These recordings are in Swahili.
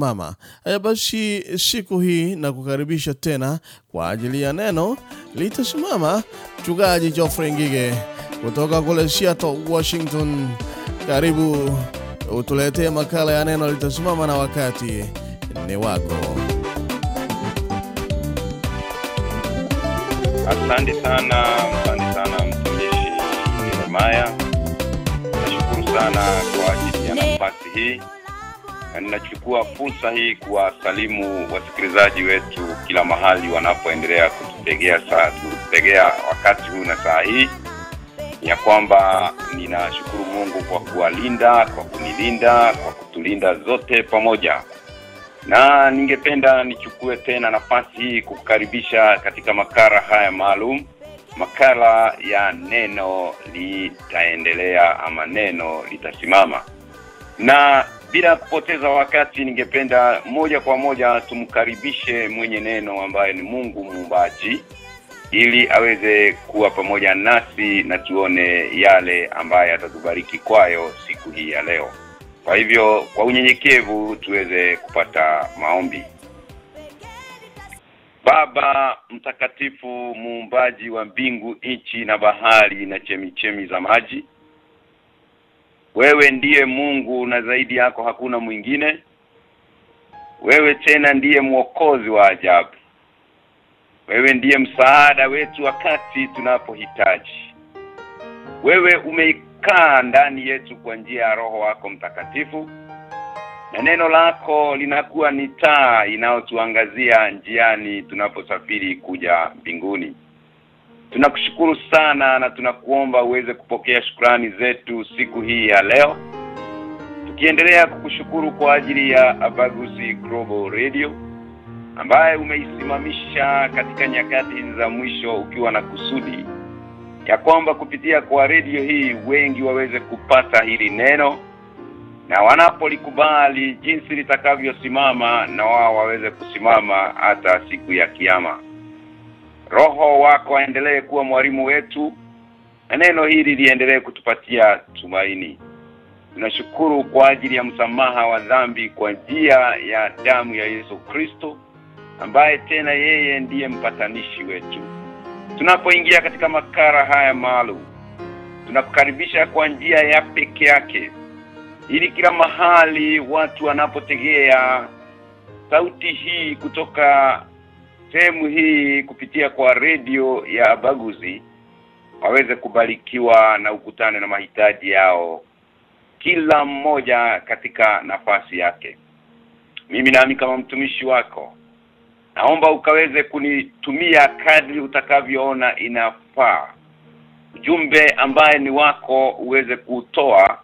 litasimama. Haya basi, siku hii na kukaribisha tena kwa ajili ya neno litasimama. Mchungaji Geoffrey Ngige kutoka kule Seattle, Washington. Karibu utuletee makala ya neno litasimama, na wakati ni wako. Asante sana, asante sana mtumishi Yeremaya. Nashukuru sana kwa ajili ya nafasi hii, na ninachukua fursa hii kuwasalimu wasikilizaji wetu kila mahali wanapoendelea kututegea saa kututegea wakati huu na saa hii, ya kwamba ninashukuru Mungu kwa kuwalinda, kwa kunilinda, kwa kutulinda zote pamoja. Na ningependa nichukue tena nafasi hii kukukaribisha katika makara haya maalum makala ya neno litaendelea ama neno litasimama. Na bila kupoteza wakati ningependa moja kwa moja tumkaribishe mwenye neno ambaye ni Mungu muumbaji ili aweze kuwa pamoja nasi na tuone yale ambaye atatubariki kwayo siku hii ya leo kwa hivyo kwa unyenyekevu tuweze kupata maombi. Baba mtakatifu muumbaji wa mbingu, nchi na bahari na chemichemi za maji. Wewe ndiye Mungu na zaidi yako hakuna mwingine. Wewe tena ndiye mwokozi wa ajabu. Wewe ndiye msaada wetu wakati tunapohitaji. Wewe umeikaa ndani yetu kwa njia ya roho wako mtakatifu na neno lako linakuwa ni taa inayotuangazia njiani tunaposafiri kuja mbinguni tunakushukuru sana na tunakuomba uweze kupokea shukrani zetu siku hii ya leo. Tukiendelea kukushukuru kwa ajili ya abaguzi Global Radio ambaye umeisimamisha katika nyakati za mwisho ukiwa na kusudi ya kwamba kupitia kwa redio hii wengi waweze kupata hili neno na wanapolikubali jinsi litakavyosimama na wao waweze kusimama hata siku ya kiyama roho wako aendelee kuwa mwalimu wetu na neno hili liendelee kutupatia tumaini. Tunashukuru kwa ajili ya msamaha wa dhambi kwa njia ya damu ya Yesu Kristo ambaye tena yeye ndiye mpatanishi wetu. Tunapoingia katika makara haya maalum tunakukaribisha kwa njia ya peke yake ili kila mahali watu wanapotegea sauti hii kutoka sehemu hii kupitia kwa redio ya Baguzi waweze kubarikiwa na ukutane na mahitaji yao kila mmoja katika nafasi yake. Mimi nami kama mtumishi wako naomba ukaweze kunitumia kadri utakavyoona inafaa. Ujumbe ambaye ni wako uweze kutoa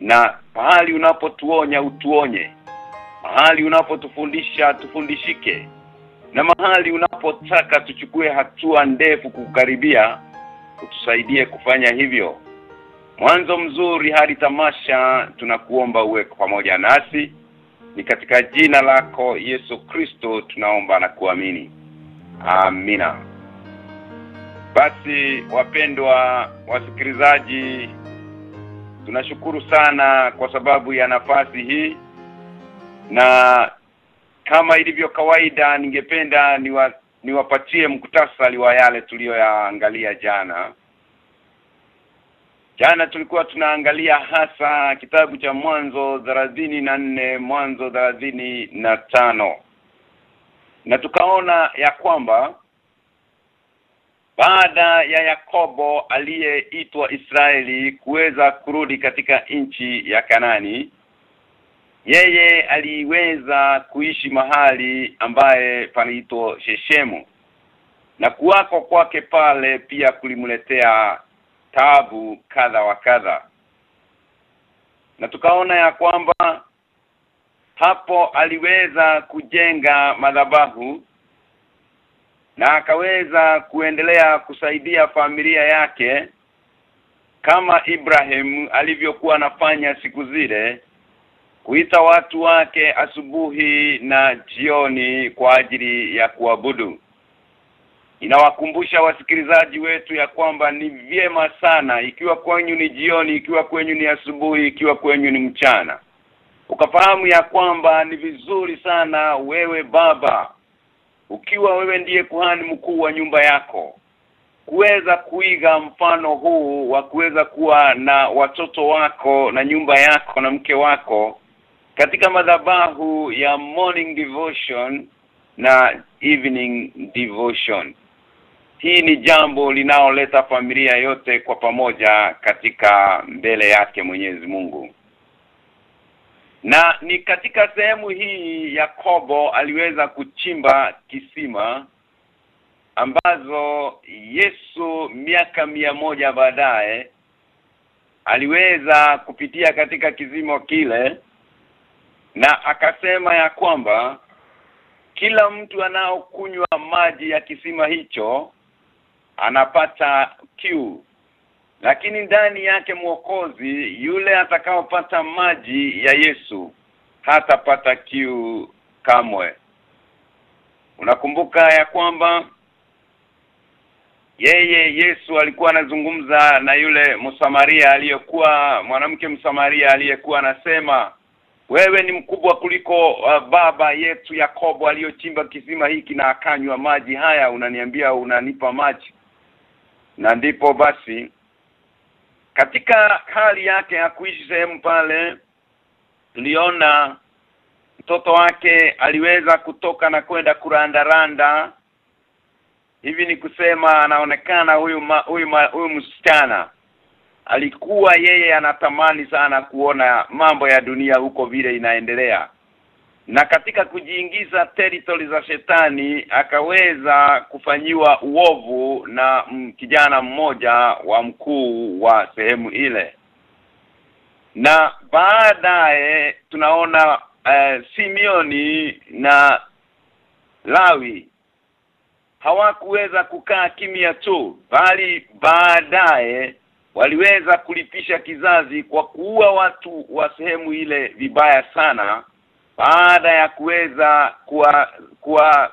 na mahali unapotuonya utuonye mahali unapotufundisha tufundishike na mahali unapotaka tuchukue hatua ndefu kukaribia utusaidie kufanya hivyo. Mwanzo mzuri hadi tamasha tunakuomba uwe pamoja nasi. Ni katika jina lako Yesu Kristo tunaomba na kuamini. Amina. Basi wapendwa wasikilizaji tunashukuru sana kwa sababu ya nafasi hii na kama ilivyo kawaida ningependa niwa, niwapatie mkutasari wa yale tuliyoyaangalia jana. Jana tulikuwa tunaangalia hasa kitabu cha mwanzo thelathini na nne mwanzo thelathini na tano. Na tukaona ya kwamba baada ya Yakobo aliyeitwa Israeli kuweza kurudi katika nchi ya Kanani yeye aliweza kuishi mahali ambaye panaitwa Sheshemu. Na kuwako kwake pale pia kulimletea tabu kadha wa kadha. Na tukaona ya kwamba hapo aliweza kujenga madhabahu na akaweza kuendelea kusaidia familia yake kama Ibrahim alivyokuwa anafanya siku zile kuita watu wake asubuhi na jioni kwa ajili ya kuabudu. Inawakumbusha wasikilizaji wetu ya kwamba ni vyema sana ikiwa kwenyu ni jioni ikiwa kwenyu ni asubuhi ikiwa kwenyu ni mchana. Ukafahamu ya kwamba ni vizuri sana wewe baba ukiwa wewe ndiye kuhani mkuu wa nyumba yako kuweza kuiga mfano huu wa kuweza kuwa na watoto wako na nyumba yako na mke wako katika madhabahu ya morning devotion na evening devotion. Hii ni jambo linaoleta familia yote kwa pamoja katika mbele yake Mwenyezi Mungu. Na ni katika sehemu hii Yakobo aliweza kuchimba kisima ambazo Yesu miaka mia moja baadaye aliweza kupitia katika kizimo kile na akasema ya kwamba kila mtu anaokunywa maji ya kisima hicho anapata kiu. Lakini ndani yake mwokozi yule atakaopata maji ya Yesu hatapata kiu kamwe. Unakumbuka ya kwamba yeye Yesu alikuwa anazungumza na yule Msamaria aliyekuwa mwanamke Msamaria aliyekuwa anasema wewe ni mkubwa kuliko uh, baba yetu Yakobo aliyochimba kisima hiki na akanywa maji haya unaniambia unanipa maji? Na ndipo basi katika hali yake ya kuishi sehemu pale tuliona mtoto wake aliweza kutoka na kwenda kurandaranda. Hivi ni kusema anaonekana huyu huyu huyu msichana alikuwa yeye anatamani sana kuona mambo ya dunia huko vile inaendelea. Na katika kujiingiza territory za shetani akaweza kufanyiwa uovu na kijana mmoja wa mkuu wa sehemu ile. Na baadaye tunaona uh, Simioni na Lawi. Hawakuweza kukaa kimya tu bali baadaye waliweza kulipisha kizazi kwa kuua watu wa sehemu ile vibaya sana baada ya kuweza kuwa, kuwa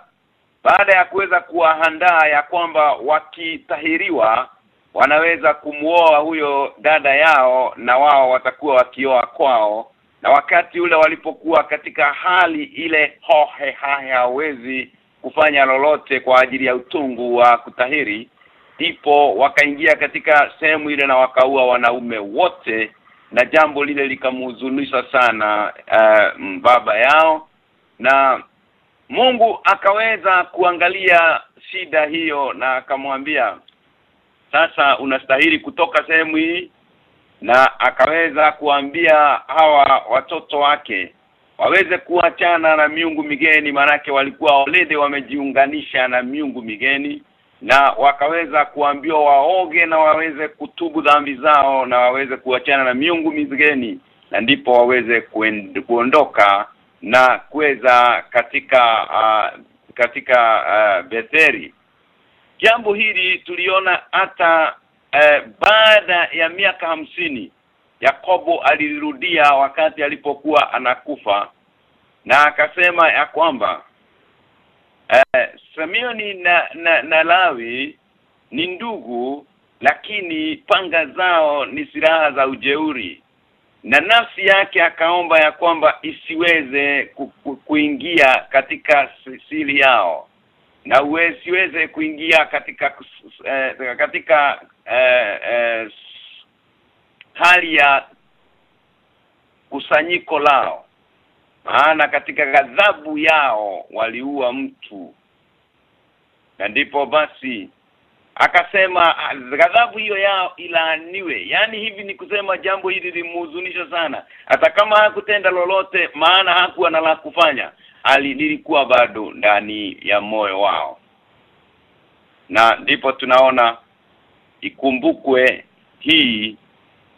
baada ya kuweza kuwahandaa ya kwamba wakitahiriwa wanaweza kumuoa huyo dada yao na wao watakuwa wakioa kwao. Na wakati ule walipokuwa katika hali ile hohe hawezi kufanya lolote kwa ajili ya utungu wa kutahiri ndipo wakaingia katika sehemu ile na wakaua wanaume wote na jambo lile likamhuzunisha sana uh, baba yao. Na Mungu akaweza kuangalia shida hiyo na akamwambia sasa unastahili kutoka sehemu hii. Na akaweza kuambia hawa watoto wake waweze kuachana na miungu migeni manake walikuwa walede wamejiunganisha na miungu migeni na wakaweza kuambiwa waoge na waweze kutubu dhambi zao na waweze kuachana na miungu mizigeni na ndipo waweze kuondoka na kuweza katika uh, katika uh, Betheri jambo hili tuliona hata uh, baada ya miaka hamsini Yakobo alirudia wakati alipokuwa anakufa na akasema ya kwamba eh, Samioni na, na na Lawi ni ndugu lakini panga zao ni silaha za ujeuri. Na nafsi yake akaomba ya kwamba isiweze ku, ku, kuingia katika siri yao. Na usiweze kuingia katika eh, katika eh, eh, hali ya kusanyiko lao maana katika ghadhabu yao waliua mtu. Na ndipo basi akasema ghadhabu hiyo yao ilaaniwe. Yani hivi ni kusema jambo hili limhuzunisha sana. Hata kama hakutenda lolote maana hakuwa na la kufanya. Alilikuwa lilikuwa bado ndani ya moyo wao. Na ndipo tunaona ikumbukwe hii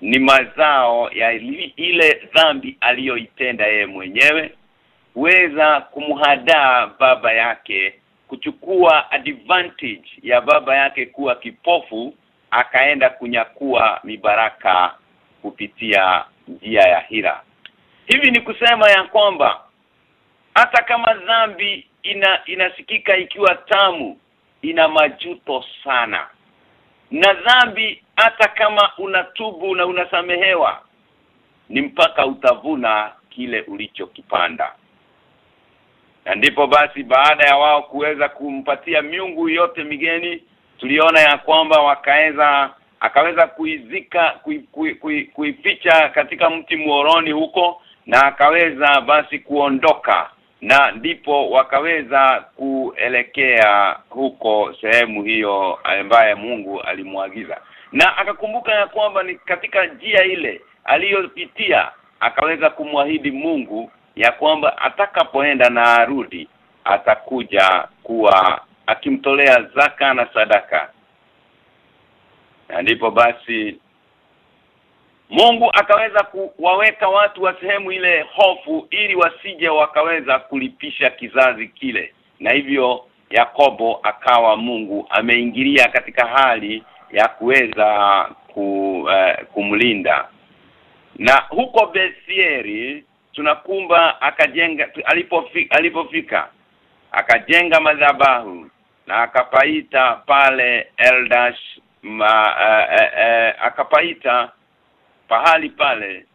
ni mazao ya ile dhambi aliyoitenda yeye mwenyewe weza kumhadaa baba yake kuchukua advantage ya baba yake kuwa kipofu akaenda kunyakua mibaraka kupitia njia ya hila. Hivi ni kusema ya kwamba hata kama dhambi ina inasikika ikiwa tamu ina majuto sana na dhambi hata kama unatubu na unasamehewa ni mpaka utavuna kile ulichokipanda. Na ndipo basi baada ya wao kuweza kumpatia miungu yote migeni tuliona ya kwamba wakaweza akaweza kuizika kuificha kui, kui, kui katika mti muoroni huko na akaweza basi kuondoka na ndipo wakaweza kuelekea huko sehemu hiyo ambaye Mungu alimwagiza. Na akakumbuka ya kwamba ni katika njia ile aliyopitia akaweza kumwahidi Mungu ya kwamba atakapoenda na arudi atakuja kuwa akimtolea zaka na sadaka. Na ndipo basi Mungu akaweza kuwaweka watu wa sehemu ile hofu ili wasije wakaweza kulipisha kizazi kile. Na hivyo Yakobo akawa Mungu ameingilia katika hali ya kuweza ku, uh, kumlinda. Na huko Besieri tunakumba akajenga alipofika alipofika akajenga madhabahu na akapaita pale Eldash ma, uh, uh, uh, akapaita pahali pale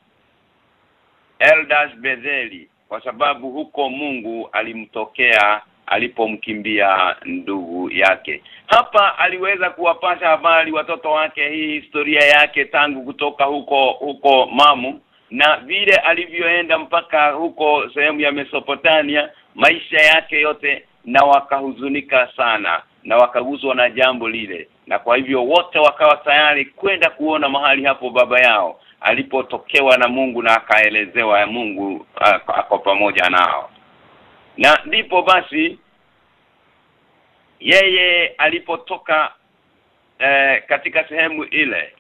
Eldas Betheli kwa sababu huko Mungu alimtokea alipomkimbia ndugu yake. Hapa aliweza kuwapasha habari watoto wake hii historia yake tangu kutoka huko huko Mamu na vile alivyoenda mpaka huko sehemu ya Mesopotamia maisha yake yote na wakahuzunika sana na wakaguzwa na jambo lile na kwa hivyo wote wakawa tayari kwenda kuona mahali hapo baba yao alipotokewa na Mungu na akaelezewa ya Mungu ako pamoja nao. Na ndipo basi yeye alipotoka eh, katika sehemu ile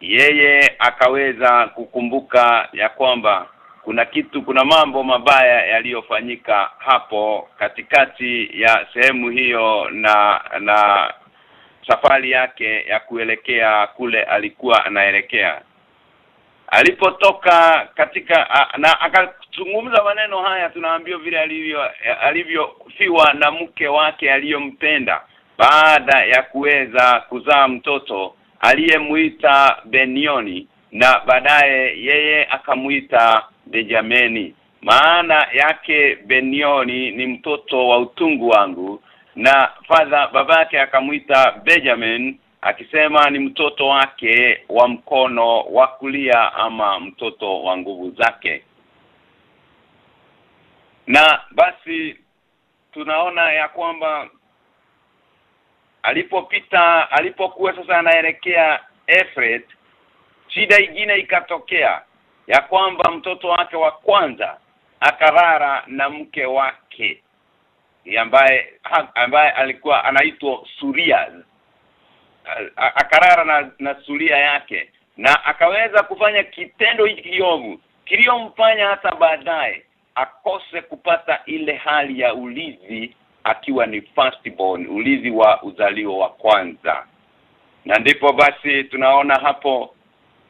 yeye akaweza kukumbuka ya kwamba kuna kitu kuna mambo mabaya yaliyofanyika hapo katikati ya sehemu hiyo na na safari yake ya kuelekea kule alikuwa anaelekea. Alipotoka katika na akazungumza maneno haya tunaambiwa vile alivyo alivyofiwa na mke wake aliyompenda baada ya kuweza kuzaa mtoto aliyemuita Benioni na baadaye yeye akamuita Benjamini. Maana yake Benioni ni mtoto wa utungu wangu na father babake akamwita Benjamin akisema ni mtoto wake wa mkono wa kulia ama mtoto wa nguvu zake. Na basi tunaona ya kwamba alipopita alipokuwa sasa anaelekea Efret shida ingine ikatokea ya kwamba mtoto wake wa kwanza akarara na mke wake ambaye ambaye alikuwa anaitwa Suria. Akarara na, na suria yake na akaweza kufanya kitendo hiki kiovu. Kiliyomfanya hata baadaye akose kupata ile hali ya ulizi akiwa ni firstborn ulizi wa uzalio wa kwanza. Na ndipo basi tunaona hapo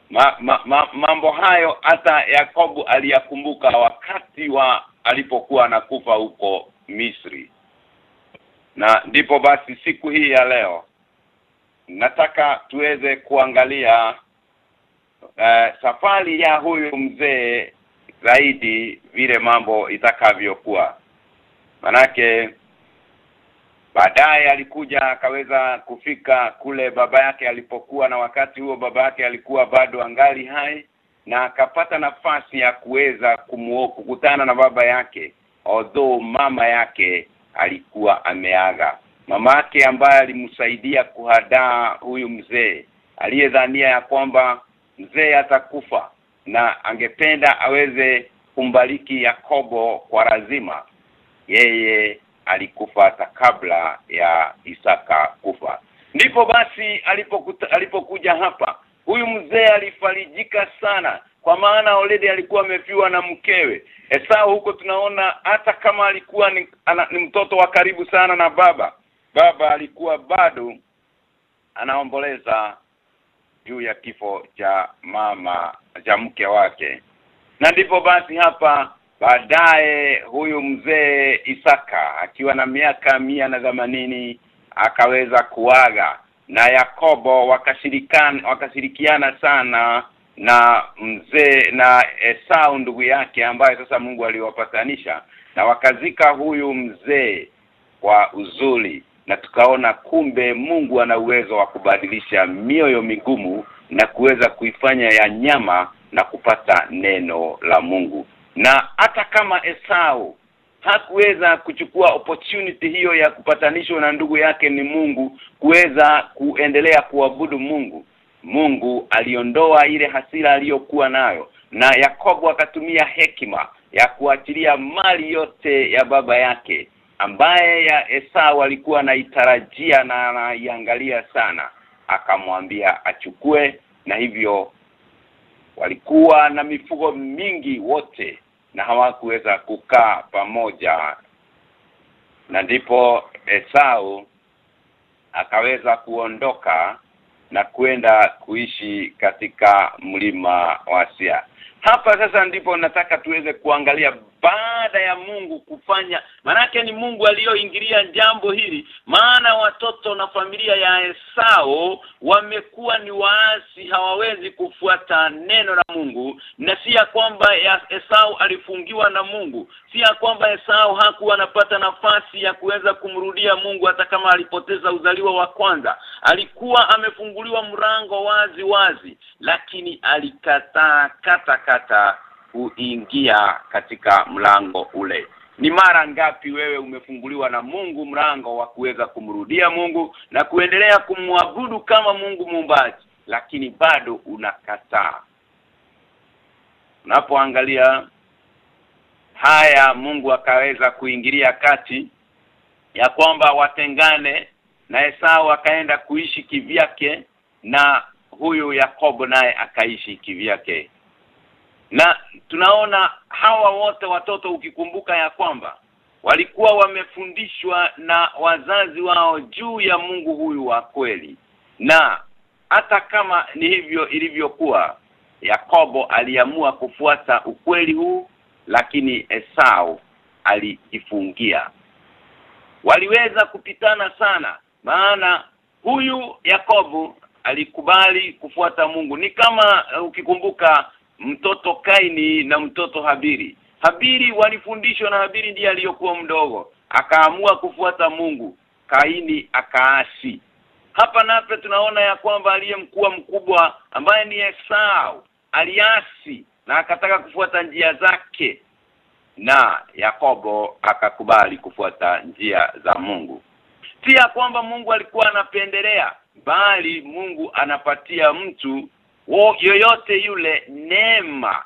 ma, ma, ma, mambo hayo hata Yakobo aliyakumbuka wakati wa alipokuwa anakufa huko Misri. Na ndipo basi siku hii ya leo nataka tuweze kuangalia uh, safari ya huyu mzee zaidi vile mambo itakavyokuwa. Manake baadaye alikuja akaweza kufika kule baba yake alipokuwa na wakati huo baba yake alikuwa bado angali hai na akapata nafasi ya kuweza kukutana na baba yake although mama yake alikuwa ameaga. Mama yake ambaye alimsaidia kuhadaa huyu mzee aliyedhania ya kwamba mzee atakufa na angependa aweze kumbariki Yakobo kwa lazima yeye alikufa hata kabla ya Isaka kufa. Ndipo basi alipokuja alipo hapa huyu mzee alifarijika sana kwa maana Oledi alikuwa amefiwa na mkewe. Esau huko tunaona hata kama alikuwa ni, ana, ni mtoto wa karibu sana na baba baba alikuwa bado anaomboleza juu ya kifo cha mama cha mke wake. Na ndipo basi hapa baadaye huyu mzee Isaka akiwa na miaka mia na themanini akaweza kuaga. Na Yakobo wakashirikiana wakashirikiana sana na mzee na Esau ndugu yake ambaye sasa Mungu aliwapatanisha na wakazika huyu mzee kwa uzuri na tukaona kumbe Mungu ana uwezo wa kubadilisha mioyo migumu na kuweza kuifanya ya nyama na kupata neno la Mungu. Na hata kama Esau hakuweza kuchukua opportunity hiyo ya kupatanishwa na ndugu yake ni Mungu kuweza kuendelea kuabudu Mungu Mungu aliondoa ile hasira aliyokuwa nayo. Na Yakobo akatumia hekima ya kuachilia mali yote ya baba yake ambaye ya Esau alikuwa anaitarajia na anaiangalia sana. Akamwambia achukue na hivyo walikuwa na mifugo mingi wote na hawakuweza kukaa pamoja. Na ndipo Esau akaweza kuondoka na kwenda kuishi katika mlima wa Sia hapa sasa ndipo nataka tuweze kuangalia baada ya Mungu kufanya manake ni Mungu aliyoingilia jambo hili. Maana watoto na familia ya Esau wamekuwa ni waasi hawawezi kufuata neno la Mungu. Na si ya kwamba ya Esau alifungiwa na Mungu si ya kwamba Esau hakuwa anapata nafasi ya kuweza kumrudia Mungu hata kama alipoteza uzaliwa wa kwanza. Alikuwa amefunguliwa mrango wazi wazi lakini alikataa kata kata kuingia katika mlango ule. Ni mara ngapi wewe umefunguliwa na Mungu mlango wa kuweza kumrudia Mungu na kuendelea kumwabudu kama Mungu muumbaji lakini bado unakataa? Unapoangalia haya Mungu akaweza kuingilia kati ya kwamba watengane na Esau akaenda kuishi kivyake na huyu Yakobo naye akaishi kivyake na tunaona hawa wote watoto ukikumbuka ya kwamba walikuwa wamefundishwa na wazazi wao juu ya Mungu huyu wa kweli. Na hata kama ni hivyo ilivyokuwa Yakobo aliamua kufuata ukweli huu lakini Esau alijifungia waliweza kupitana sana maana huyu Yakobo alikubali kufuata Mungu. Ni kama uh, ukikumbuka mtoto Kaini na mtoto Habiri Habiri walifundishwa na Habiri ndiye aliyokuwa mdogo. Akaamua kufuata Mungu. Kaini akaasi. Hapa nape tunaona ya kwamba aliyemkuwa mkubwa ambaye ni Esau aliasi na akataka kufuata njia zake. Na Yakobo akakubali kufuata njia za Mungu. Pia kwamba Mungu alikuwa anapendelea bali Mungu anapatia mtu wo, yoyote yule neema.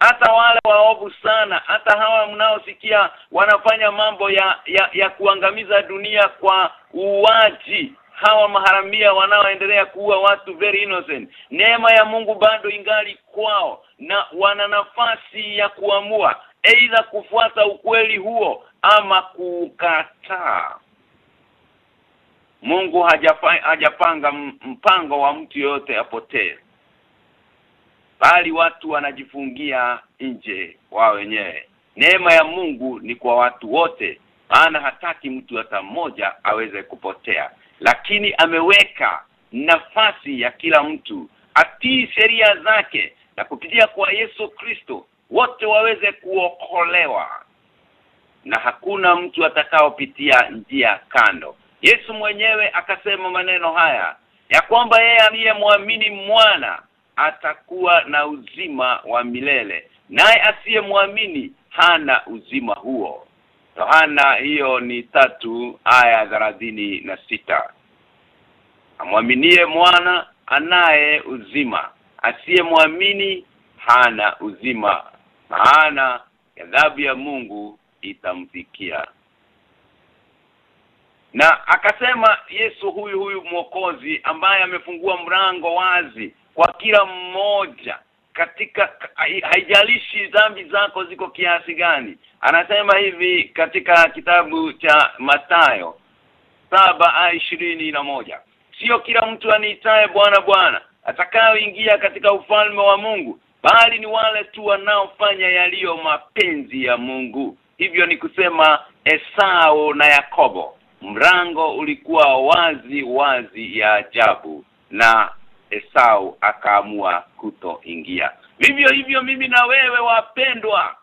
Hata wale waovu sana hata hawa mnaosikia wanafanya mambo ya, ya ya kuangamiza dunia kwa uwaji hawa maharamia wanaoendelea kuua watu very innocent. Neema ya Mungu bado ingali kwao na wana nafasi ya kuamua aidha kufuata ukweli huo ama kukataa Mungu hajapanga mpango wa mtu yote apotee bali watu wanajifungia nje wao wenyewe. Neema ya Mungu ni kwa watu wote maana hataki mtu hata mmoja aweze kupotea. Lakini ameweka nafasi ya kila mtu atii sheria zake na kupitia kwa Yesu Kristo wote waweze kuokolewa. Na hakuna mtu atakaopitia njia kando. Yesu mwenyewe akasema maneno haya ya kwamba yeye aliyemwamini mwana atakuwa na uzima wa milele. Naye asiyemwamini hana uzima huo. Yohana hiyo ni tatu aya na sita. Amwaminie mwana anaye uzima. Asiyemwamini hana uzima maana adhabu ya Mungu itamfikia. Na akasema Yesu huyu huyu mwokozi ambaye amefungua mlango wazi kwa kila mmoja katika haijalishi dhambi zako ziko kiasi gani. Anasema hivi katika kitabu cha Matayo saba ishirini na moja sio kila mtu aniitaye bwana bwana atakayoingia katika ufalme wa Mungu bali ni wale tu wanaofanya yaliyo mapenzi ya Mungu. Hivyo ni kusema Esau na Yakobo mrango ulikuwa wazi wazi ya ajabu na Esau akaamua kutoingia. Vivyo hivyo mimi na wewe wapendwa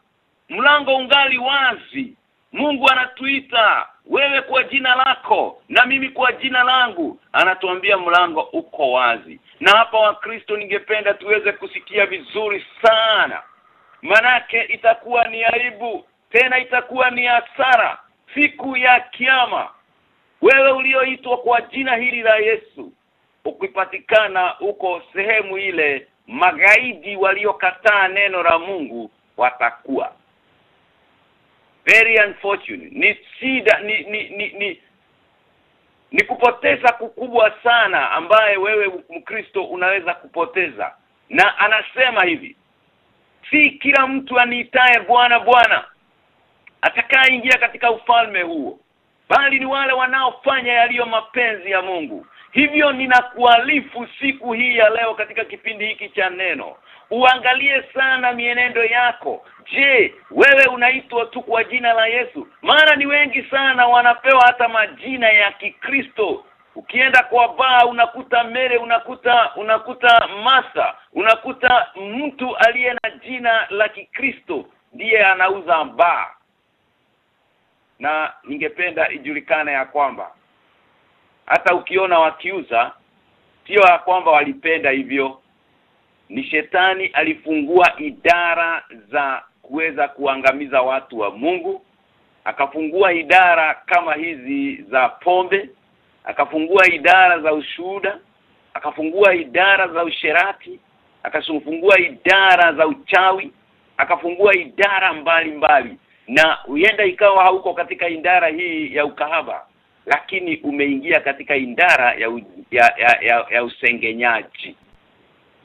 mlango ungali wazi. Mungu anatuita wewe kwa jina lako na mimi kwa jina langu. Anatuambia mlango uko wazi. Na hapa wakristo ningependa tuweze kusikia vizuri sana. Manake itakuwa ni aibu tena itakuwa ni hasara siku ya kiyama. Wewe ulioitwa kwa jina hili la Yesu ukipatikana huko sehemu ile magaidi waliokataa neno la Mungu watakuwa. Very unfortunate. Ni shida ni ni ni, ni ni kupoteza kukubwa sana ambaye wewe mkristo unaweza kupoteza. Na anasema hivi si kila mtu aniitaye bwana bwana atakayeingia katika ufalme huo bali ni wale wanaofanya yaliyo mapenzi ya Mungu hivyo ninakualifu siku hii ya leo katika kipindi hiki cha neno. Uangalie sana mienendo yako. Je wewe unaitwa tu kwa jina la Yesu? Maana ni wengi sana wanapewa hata majina ya Kikristo. Ukienda kwa baa unakuta mere unakuta unakuta masa unakuta mtu aliye na jina la Kikristo ndiye anauza baa. Na ningependa ijulikane ya kwamba hata ukiona wakiuza sio ya kwamba walipenda hivyo ni shetani alifungua idara za kuweza kuangamiza watu wa Mungu akafungua idara kama hizi za pombe akafungua idara za ushuhuda akafungua idara za usherati akafungua idara za uchawi akafungua idara mbalimbali mbali. na huenda ikawa hauko katika idara hii ya ukahaba lakini umeingia katika indara ya, u, ya, ya, ya, ya usengenyaji.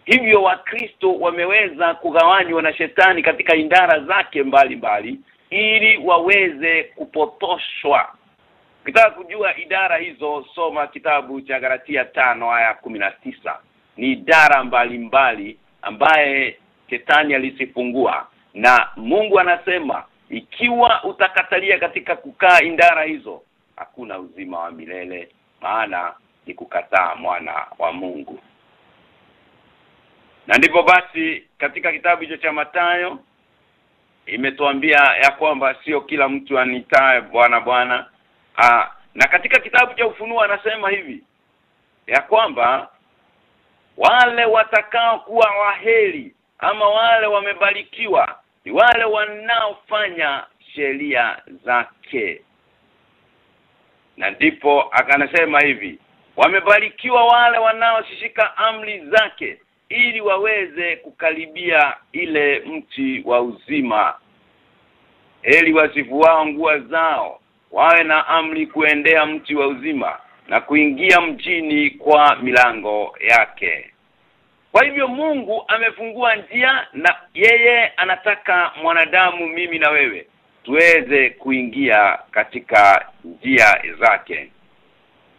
Hivyo wakristo wameweza kugawanywa na shetani katika indara zake mbalimbali mbali, ili waweze kupotoshwa. Ukitaka kujua idara hizo soma kitabu cha Galatia tano aya tisa. Ni idara mbalimbali mbali, ambaye shetani alisifungua. Na Mungu anasema ikiwa utakatalia katika kukaa indara hizo hakuna uzima wa milele maana ni kukataa mwana wa Mungu. Na ndipo basi katika kitabu hicho cha Matayo imetuambia ya kwamba sio kila mtu anitae bwana bwana. Na katika kitabu cha ufunuo anasema hivi ya kwamba wale watakao kuwa waheri ama wale wamebarikiwa ni wale wanaofanya sheria zake na ndipo akanasema hivi wamebarikiwa wale wanaoshika amri zake ili waweze kukaribia ile mti wa uzima. Heli wasifuao nguo zao wawe na amri kuendea mti wa uzima na kuingia mjini kwa milango yake. Kwa hivyo Mungu amefungua njia na yeye anataka mwanadamu mimi na wewe tuweze kuingia katika njia zake.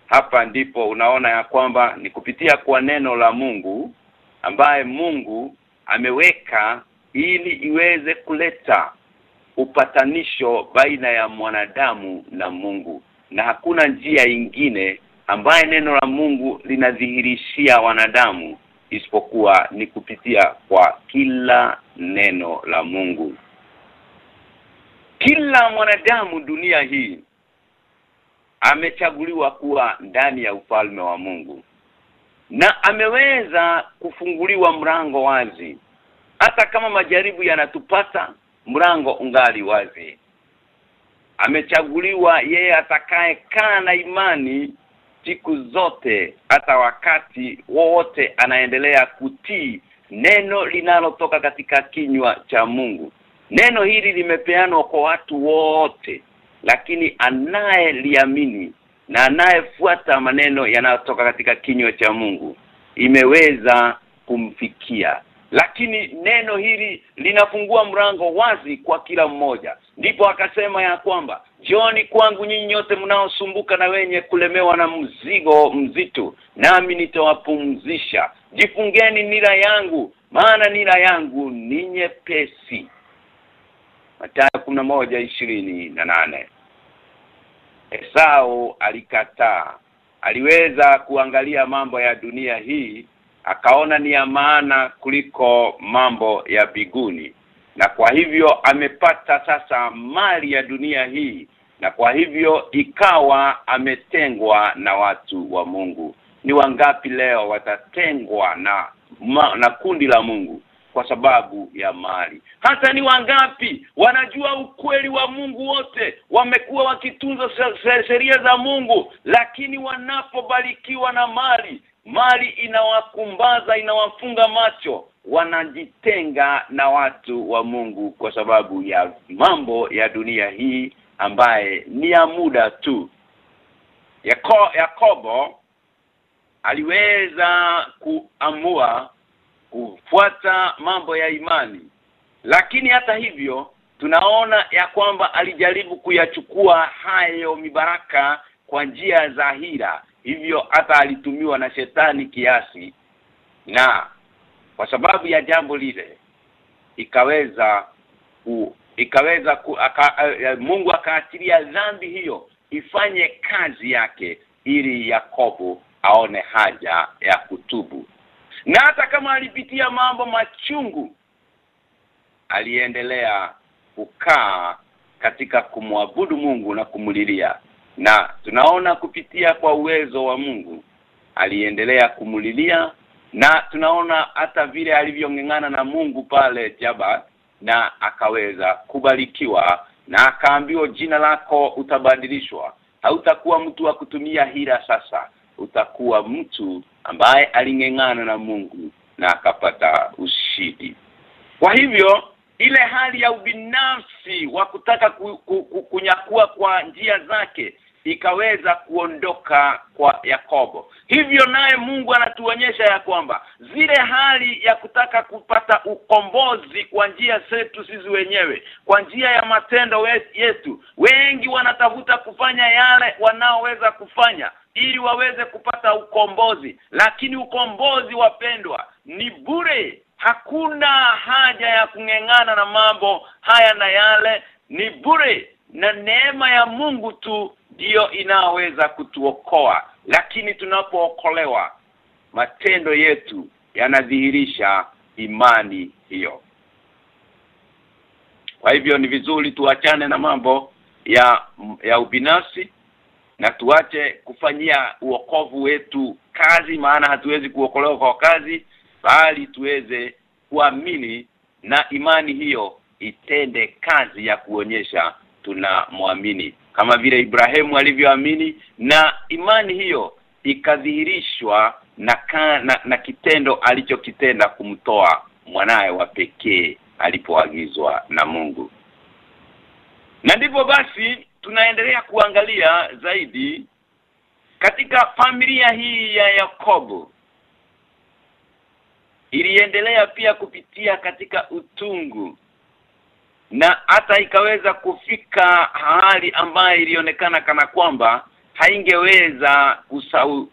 Hapa ndipo unaona ya kwamba ni kupitia kwa neno la Mungu ambaye Mungu ameweka ili iweze kuleta upatanisho baina ya mwanadamu na Mungu. Na hakuna njia ingine ambaye neno la Mungu linadhihirishia wanadamu isipokuwa ni kupitia kwa kila neno la Mungu kila mwanadamu dunia hii amechaguliwa kuwa ndani ya ufalme wa Mungu. Na ameweza kufunguliwa mlango wazi. Hata kama majaribu yanatupata mlango ungali wazi. Amechaguliwa yeye atakaye kaa na imani siku zote hata wakati wowote anaendelea kutii neno linalotoka katika kinywa cha Mungu neno hili limepeanwa kwa watu wote lakini anayeliamini na anayefuata maneno yanayotoka katika kinywa cha Mungu imeweza kumfikia. Lakini neno hili linafungua mlango wazi kwa kila mmoja. Ndipo akasema ya kwamba Jioni kwangu nyinyi nyote mnaosumbuka na wenye kulemewa na mzigo mzito nami nitawapumzisha. Jifungeni nira yangu maana nira yangu ni nyepesi Mathayo moja ishirini na nane. Esau alikataa. Aliweza kuangalia mambo ya dunia hii akaona ni ya maana kuliko mambo ya biguni na kwa hivyo amepata sasa mali ya dunia hii na kwa hivyo ikawa ametengwa na watu wa Mungu. Ni wangapi leo watatengwa na ma, na kundi la Mungu kwa sababu ya mali. Hata ni wangapi wanajua ukweli wa Mungu wote wamekuwa wakitunza sheria za Mungu lakini wanapobarikiwa na mali mali inawakumbaza inawafunga macho. Wanajitenga na watu wa Mungu kwa sababu ya mambo ya dunia hii ambaye ni ya muda tu. Yako, Yakobo aliweza kuamua kufuata mambo ya imani. Lakini hata hivyo tunaona ya kwamba alijaribu kuyachukua hayo mibaraka kwa njia za hila. Hivyo hata alitumiwa na shetani kiasi. Na kwa sababu ya jambo lile ikaweza ku, ikaweza ku, aka, uh, Mungu akaachilia dhambi hiyo ifanye kazi yake ili Yakobo aone haja ya kutubu na hata kama alipitia mambo machungu aliendelea kukaa katika kumwabudu Mungu na kumulilia. Na tunaona kupitia kwa uwezo wa Mungu aliendelea kumulilia. Na tunaona hata vile alivyongengana na Mungu pale Jaba na akaweza kubarikiwa na akaambiwa jina lako utabadilishwa. Hautakuwa mtu wa kutumia hila sasa. Utakuwa mtu ambaye alingengana na Mungu na akapata ushindi. Kwa hivyo ile hali ya ubinafsi wa kutaka ku, ku, ku, kunyakua kwa njia zake ikaweza kuondoka kwa Yakobo. Hivyo naye Mungu anatuonyesha ya kwamba zile hali ya kutaka kupata ukombozi kwa njia zetu sisi wenyewe, kwa njia ya matendo yetu, wengi wanatafuta kufanya yale wanaoweza kufanya ili waweze kupata ukombozi, lakini ukombozi wapendwa ni bure. Hakuna haja ya kungengana na mambo haya na yale, ni bure na neema ya Mungu tu ndiyo inaweza kutuokoa lakini tunapookolewa matendo yetu yanadhihirisha imani hiyo. Kwa hivyo ni vizuri tuachane na mambo ya ya ubinafsi na tuache kufanyia uokovu wetu kazi maana hatuwezi kuokolewa kwa kazi bali tuweze kuamini na imani hiyo itende kazi ya kuonyesha tunamwamini kama vile Ibrahimu alivyoamini na imani hiyo ikadhihirishwa na, na na kitendo alichokitenda kumtoa mwanaye wa pekee alipoagizwa na Mungu. Na ndivyo basi tunaendelea kuangalia zaidi katika familia hii ya Yakobo. Iliendelea pia kupitia katika utungu na hata ikaweza kufika hali ambayo ilionekana kana kwamba haingeweza uh,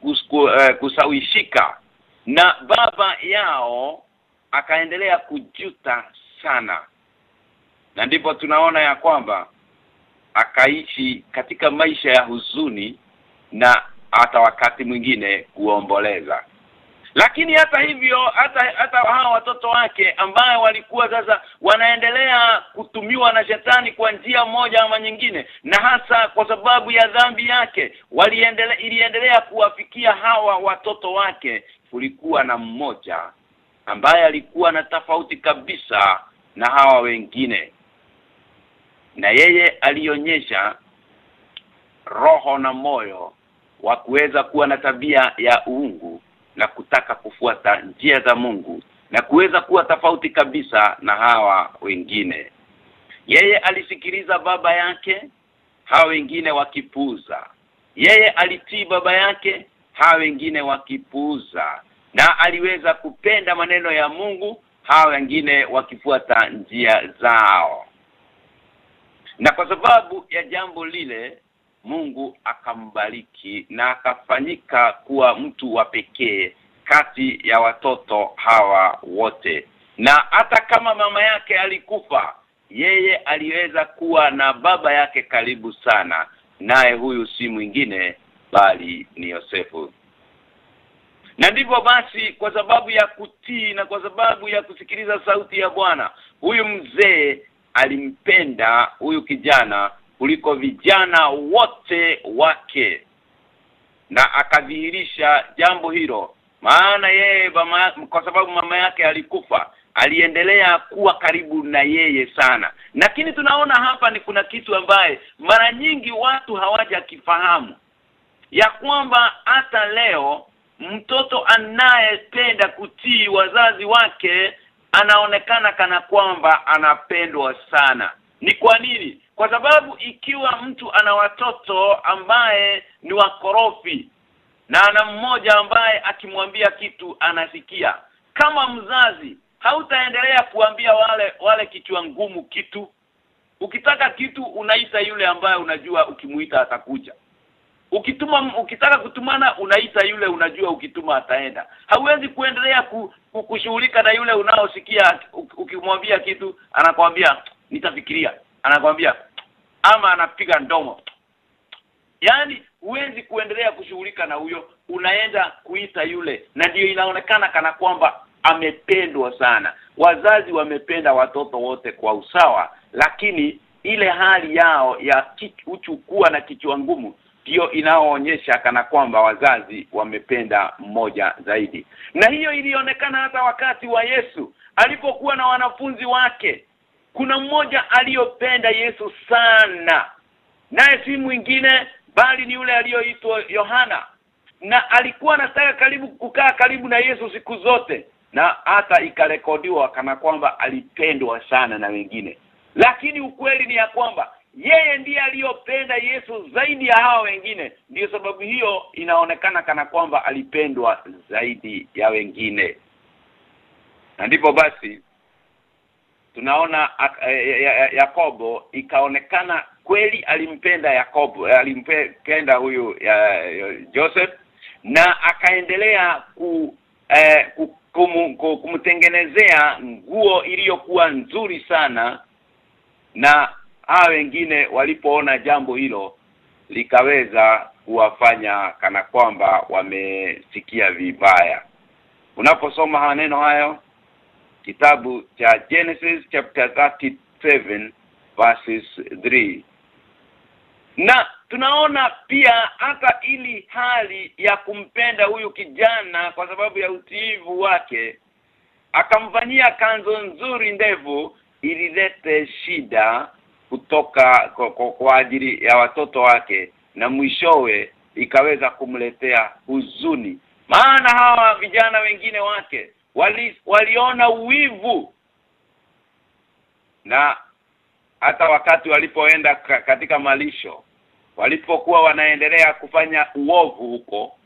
kusawishika. Na baba yao akaendelea kujuta sana. Na ndipo tunaona ya kwamba akaishi katika maisha ya huzuni na hata wakati mwingine kuomboleza lakini hata hivyo hata hata hawa watoto wake ambao walikuwa sasa wanaendelea kutumiwa na shetani kwa njia moja ama nyingine na hasa kwa sababu ya dhambi yake waliendelea iliendelea kuwafikia hawa watoto wake kulikuwa na mmoja ambaye alikuwa na tofauti kabisa na hawa wengine. Na yeye alionyesha roho na moyo wa kuweza kuwa na tabia ya uungu na kutaka kufuata njia za Mungu na kuweza kuwa tofauti kabisa na hawa wengine. Yeye alisikiliza baba yake hawa wengine wakipuuza. Yeye alitii baba yake hawa wengine wakipuuza. Na aliweza kupenda maneno ya Mungu hawa wengine wakifuata njia zao. Na kwa sababu ya jambo lile Mungu akambariki na akafanyika kuwa mtu wa pekee kati ya watoto hawa wote. Na hata kama mama yake alikufa yeye aliweza kuwa na baba yake karibu sana naye huyu si mwingine bali ni Yosefu. Na ndivyo basi kwa sababu ya kutii na kwa sababu ya kusikiliza sauti ya Bwana huyu mzee alimpenda huyu kijana kuliko vijana wote wake. Na akadhihirisha jambo hilo maana yeye kwa sababu mama yake alikufa aliendelea kuwa karibu na yeye sana. Lakini tunaona hapa ni kuna kitu ambaye mara nyingi watu hawaja hawajakifahamu ya kwamba hata leo mtoto anayependa kutii wazazi wake anaonekana kana kwamba anapendwa sana. Ni kwa nini kwa sababu ikiwa mtu ana watoto ambaye ni wakorofi na ana mmoja ambaye akimwambia kitu anasikia. Kama mzazi hautaendelea kuambia wale wale kichwa ngumu kitu. Ukitaka kitu unaita yule ambaye unajua ukimuita atakuja. Ukituma ukitaka kutumana unaita yule unajua ukituma ataenda. Hauwezi kuendelea ku, ku, kushughulika na yule unaosikia ukimwambia kitu anakwambia nitafikiria. Anakwambia ama anapiga ndomo. Yani huwezi kuendelea kushughulika na huyo unaenda kuita yule. Na ndiyo inaonekana kana kwamba amependwa sana. Wazazi wamependa watoto wote kwa usawa lakini ile hali yao ya uchukua na kichwa ngumu ndio inaoonyesha kana kwamba wazazi wamependa mmoja zaidi. Na hiyo ilionekana hata wakati wa Yesu alipokuwa na wanafunzi wake kuna mmoja aliyopenda Yesu sana. Naye si mwingine bali ni yule aliyoitwa Yohana. Na alikuwa anataka karibu kukaa karibu na Yesu siku zote na hata ikarekodiwa kana kwamba alipendwa sana na wengine. Lakini ukweli ni ya kwamba yeye ndiye aliyopenda Yesu zaidi ya hawa wengine. Ndiyo sababu hiyo inaonekana kana kwamba alipendwa zaidi ya wengine. Na ndipo basi tunaona Yakobo ikaonekana kweli alimpenda Yakobo alimpenda huyu ya, Joseph na akaendelea ku, eh, kum, kumtengenezea nguo iliyokuwa nzuri sana na hawa wengine walipoona jambo hilo likaweza kuwafanya kana kwamba wamesikia vibaya. Unaposoma maneno hayo kitabu cha Genesis chapter 37 verses 3 na tunaona pia hata ili hali ya kumpenda huyu kijana kwa sababu ya utiivu wake akamfanyia kanzo nzuri ndevu ililete shida kutoka kwa, kwa, kwa ajili ya watoto wake na mwishowe ikaweza kumletea huzuni. Maana hawa vijana wengine wake wali, waliona uwivu na hata wakati walipoenda katika malisho walipokuwa wanaendelea kufanya uovu huko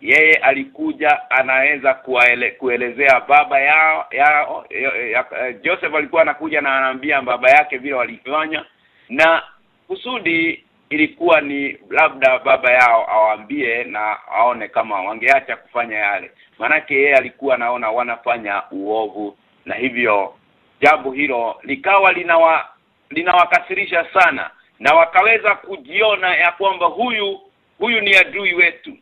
yeye alikuja anaweza kuwaele, kuelezea baba yao yao ya, ya, ya, Joseph alikuwa anakuja na anaambia baba yake vile walifanya na kusudi ilikuwa ni labda baba yao awaambie na aone kama wangeacha kufanya yale. Manake yeye alikuwa anaona wanafanya uovu na hivyo jambo hilo likawa linawa linawakasirisha sana na wakaweza kujiona ya kwamba huyu huyu ni adui wetu.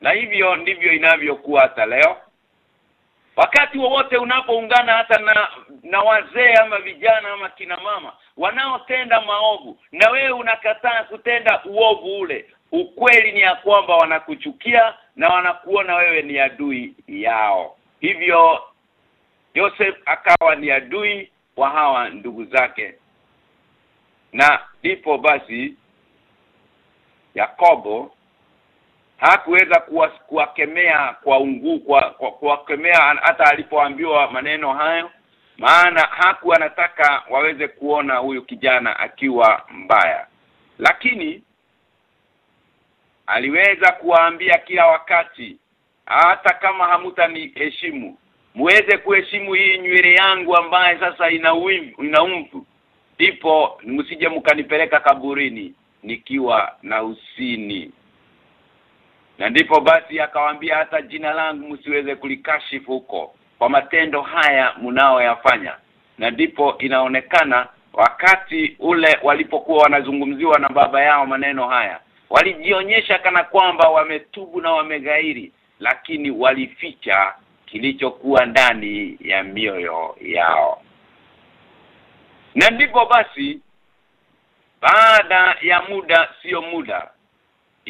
Na hivyo ndivyo inavyokuwa hata leo wakati wowote unapoungana hata na na wazee ama vijana ama kina mama wanaotenda maovu na wewe unakataa kutenda uovu ule ukweli ni ya kwamba wanakuchukia na wanakuona wewe ni adui yao. Hivyo Joseph akawa ni adui wa hawa ndugu zake. Na ndipo basi Yakobo hakuweza kuwakemea kwa ungu kwa kuwakemea hata alipoambiwa maneno hayo maana haku anataka waweze kuona huyu kijana akiwa mbaya. Lakini aliweza kuwaambia kila wakati hata kama hamutani heshimu muweze kuheshimu hii nywele yangu ambaye sasa ina ina umvu ndipo msije mkanipeleka kaburini nikiwa na usini na ndipo basi akawaambia hata jina langu msiweze kulikashifu huko kwa matendo haya mnaoyafanya na ndipo inaonekana wakati ule walipokuwa wanazungumziwa na baba yao maneno haya walijionyesha kana kwamba wametubu na wamegairi lakini walificha kilichokuwa ndani ya mioyo yao. Na ndipo basi baada ya muda sio muda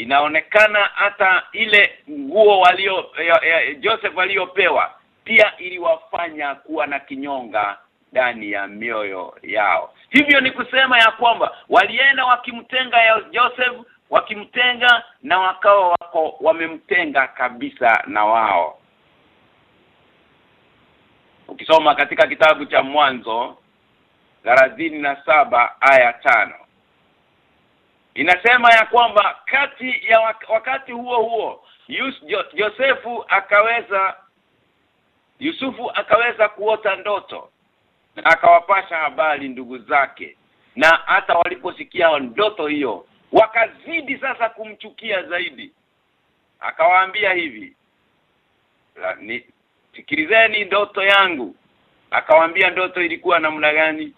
inaonekana hata ile nguo walio ya, ya, Joseph waliopewa pia iliwafanya kuwa na kinyonga ndani ya mioyo yao. Hivyo ni kusema ya kwamba walienda wakimtenga ya Joseph wakimtenga na wakawa wako wamemtenga kabisa na wao. Ukisoma katika kitabu cha mwanzo na saba aya tano inasema ya kwamba kati ya wakati huo huo Yus, jo, Josefu akaweza Yusufu akaweza kuota ndoto na akawapasha habari ndugu zake. Na hata waliposikia ndoto hiyo wakazidi sasa kumchukia zaidi. Akawaambia hivi sikilizeni ndoto yangu. Akawaambia ndoto ilikuwa namna gani?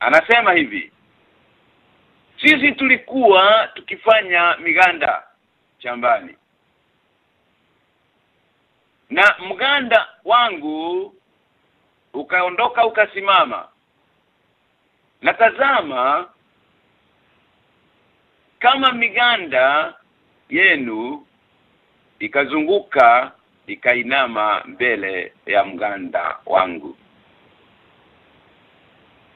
Anasema hivi sisi tulikuwa tukifanya miganda chambani na mganda wangu ukaondoka ukasimama. Na tazama kama miganda yenu ikazunguka ikainama mbele ya mganda wangu.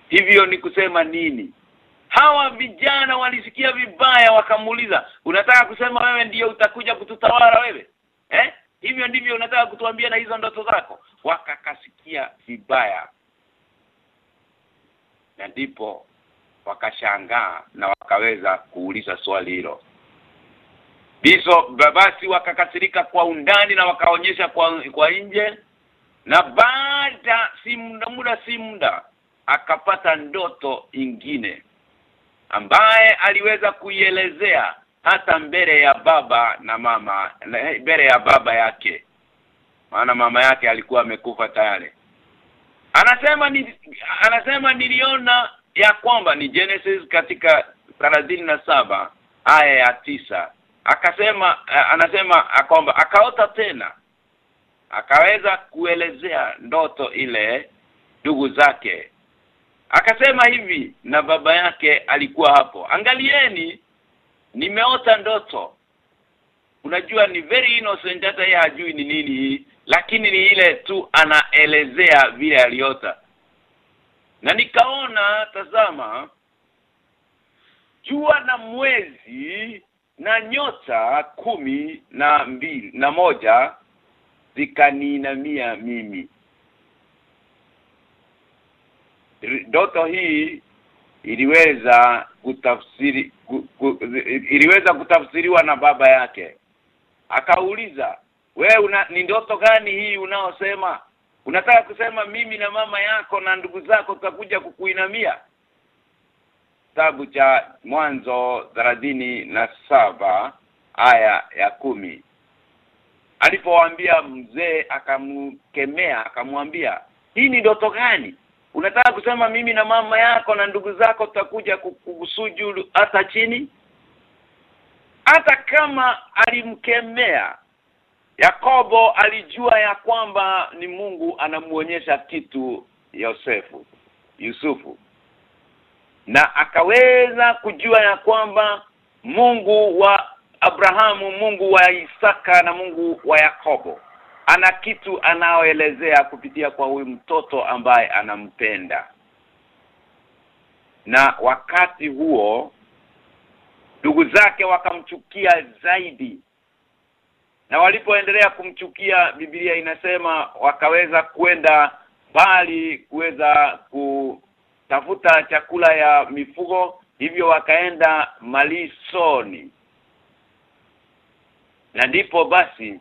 Hivyo ni kusema nini hawa vijana walisikia vibaya wakamuuliza unataka kusema wewe ndiyo utakuja kututawala wewe? Eh? Hivyo ndivyo unataka kutuambia na hizo ndoto zako. Wakakasikia vibaya. Na ndipo wakashangaa na wakaweza kuuliza swali hilo. Biso babasi wakakasirika kwa undani na wakaonyesha kwa kwa nje. Na baada si muda muda si muda akapata ndoto ingine ambaye aliweza kuielezea hata mbele ya baba na mama mbele ya baba yake. Maana mama yake alikuwa amekufa tayari. Anasema ni anasema niliona ya kwamba ni Genesis katika na saba aya ya tisa. Akasema anasema kwamba akaota tena. Akaweza kuelezea ndoto ile ndugu zake akasema hivi na baba yake alikuwa hapo. Angalieni nimeota ndoto. Unajua ni very innocent hata yeye hajui ni nini hii lakini ni ile tu anaelezea vile aliota. Na nikaona tazama jua na mwezi na nyota kumi na mbili na moja zikaniinamia mimi ndoto hii iliweza kutafsiri ku, ku, iliweza kutafsiriwa na baba yake. Akauliza we una ni ndoto gani hii unaosema? Unataka kusema mimi na mama yako na ndugu zako tutakuja kukuinamia? Kitabu cha mwanzo thelathini na saba aya ya kumi. Alipowaambia mzee akamkemea akamwambia hii ni ndoto gani unataka kusema mimi na mama yako na ndugu zako tutakuja kukusujudu hata chini? Hata kama alimkemea Yakobo alijua ya kwamba ni Mungu anamuonyesha kitu Yosefu Yusufu. Na akaweza kujua ya kwamba Mungu wa Abrahamu Mungu wa Isaka na Mungu wa Yakobo ana kitu anaoelezea kupitia kwa huyu mtoto ambaye anampenda. Na wakati huo ndugu zake wakamchukia zaidi. Na walipoendelea kumchukia Biblia inasema wakaweza kwenda bali kuweza kutafuta chakula ya mifugo hivyo wakaenda malisoni. Na ndipo basi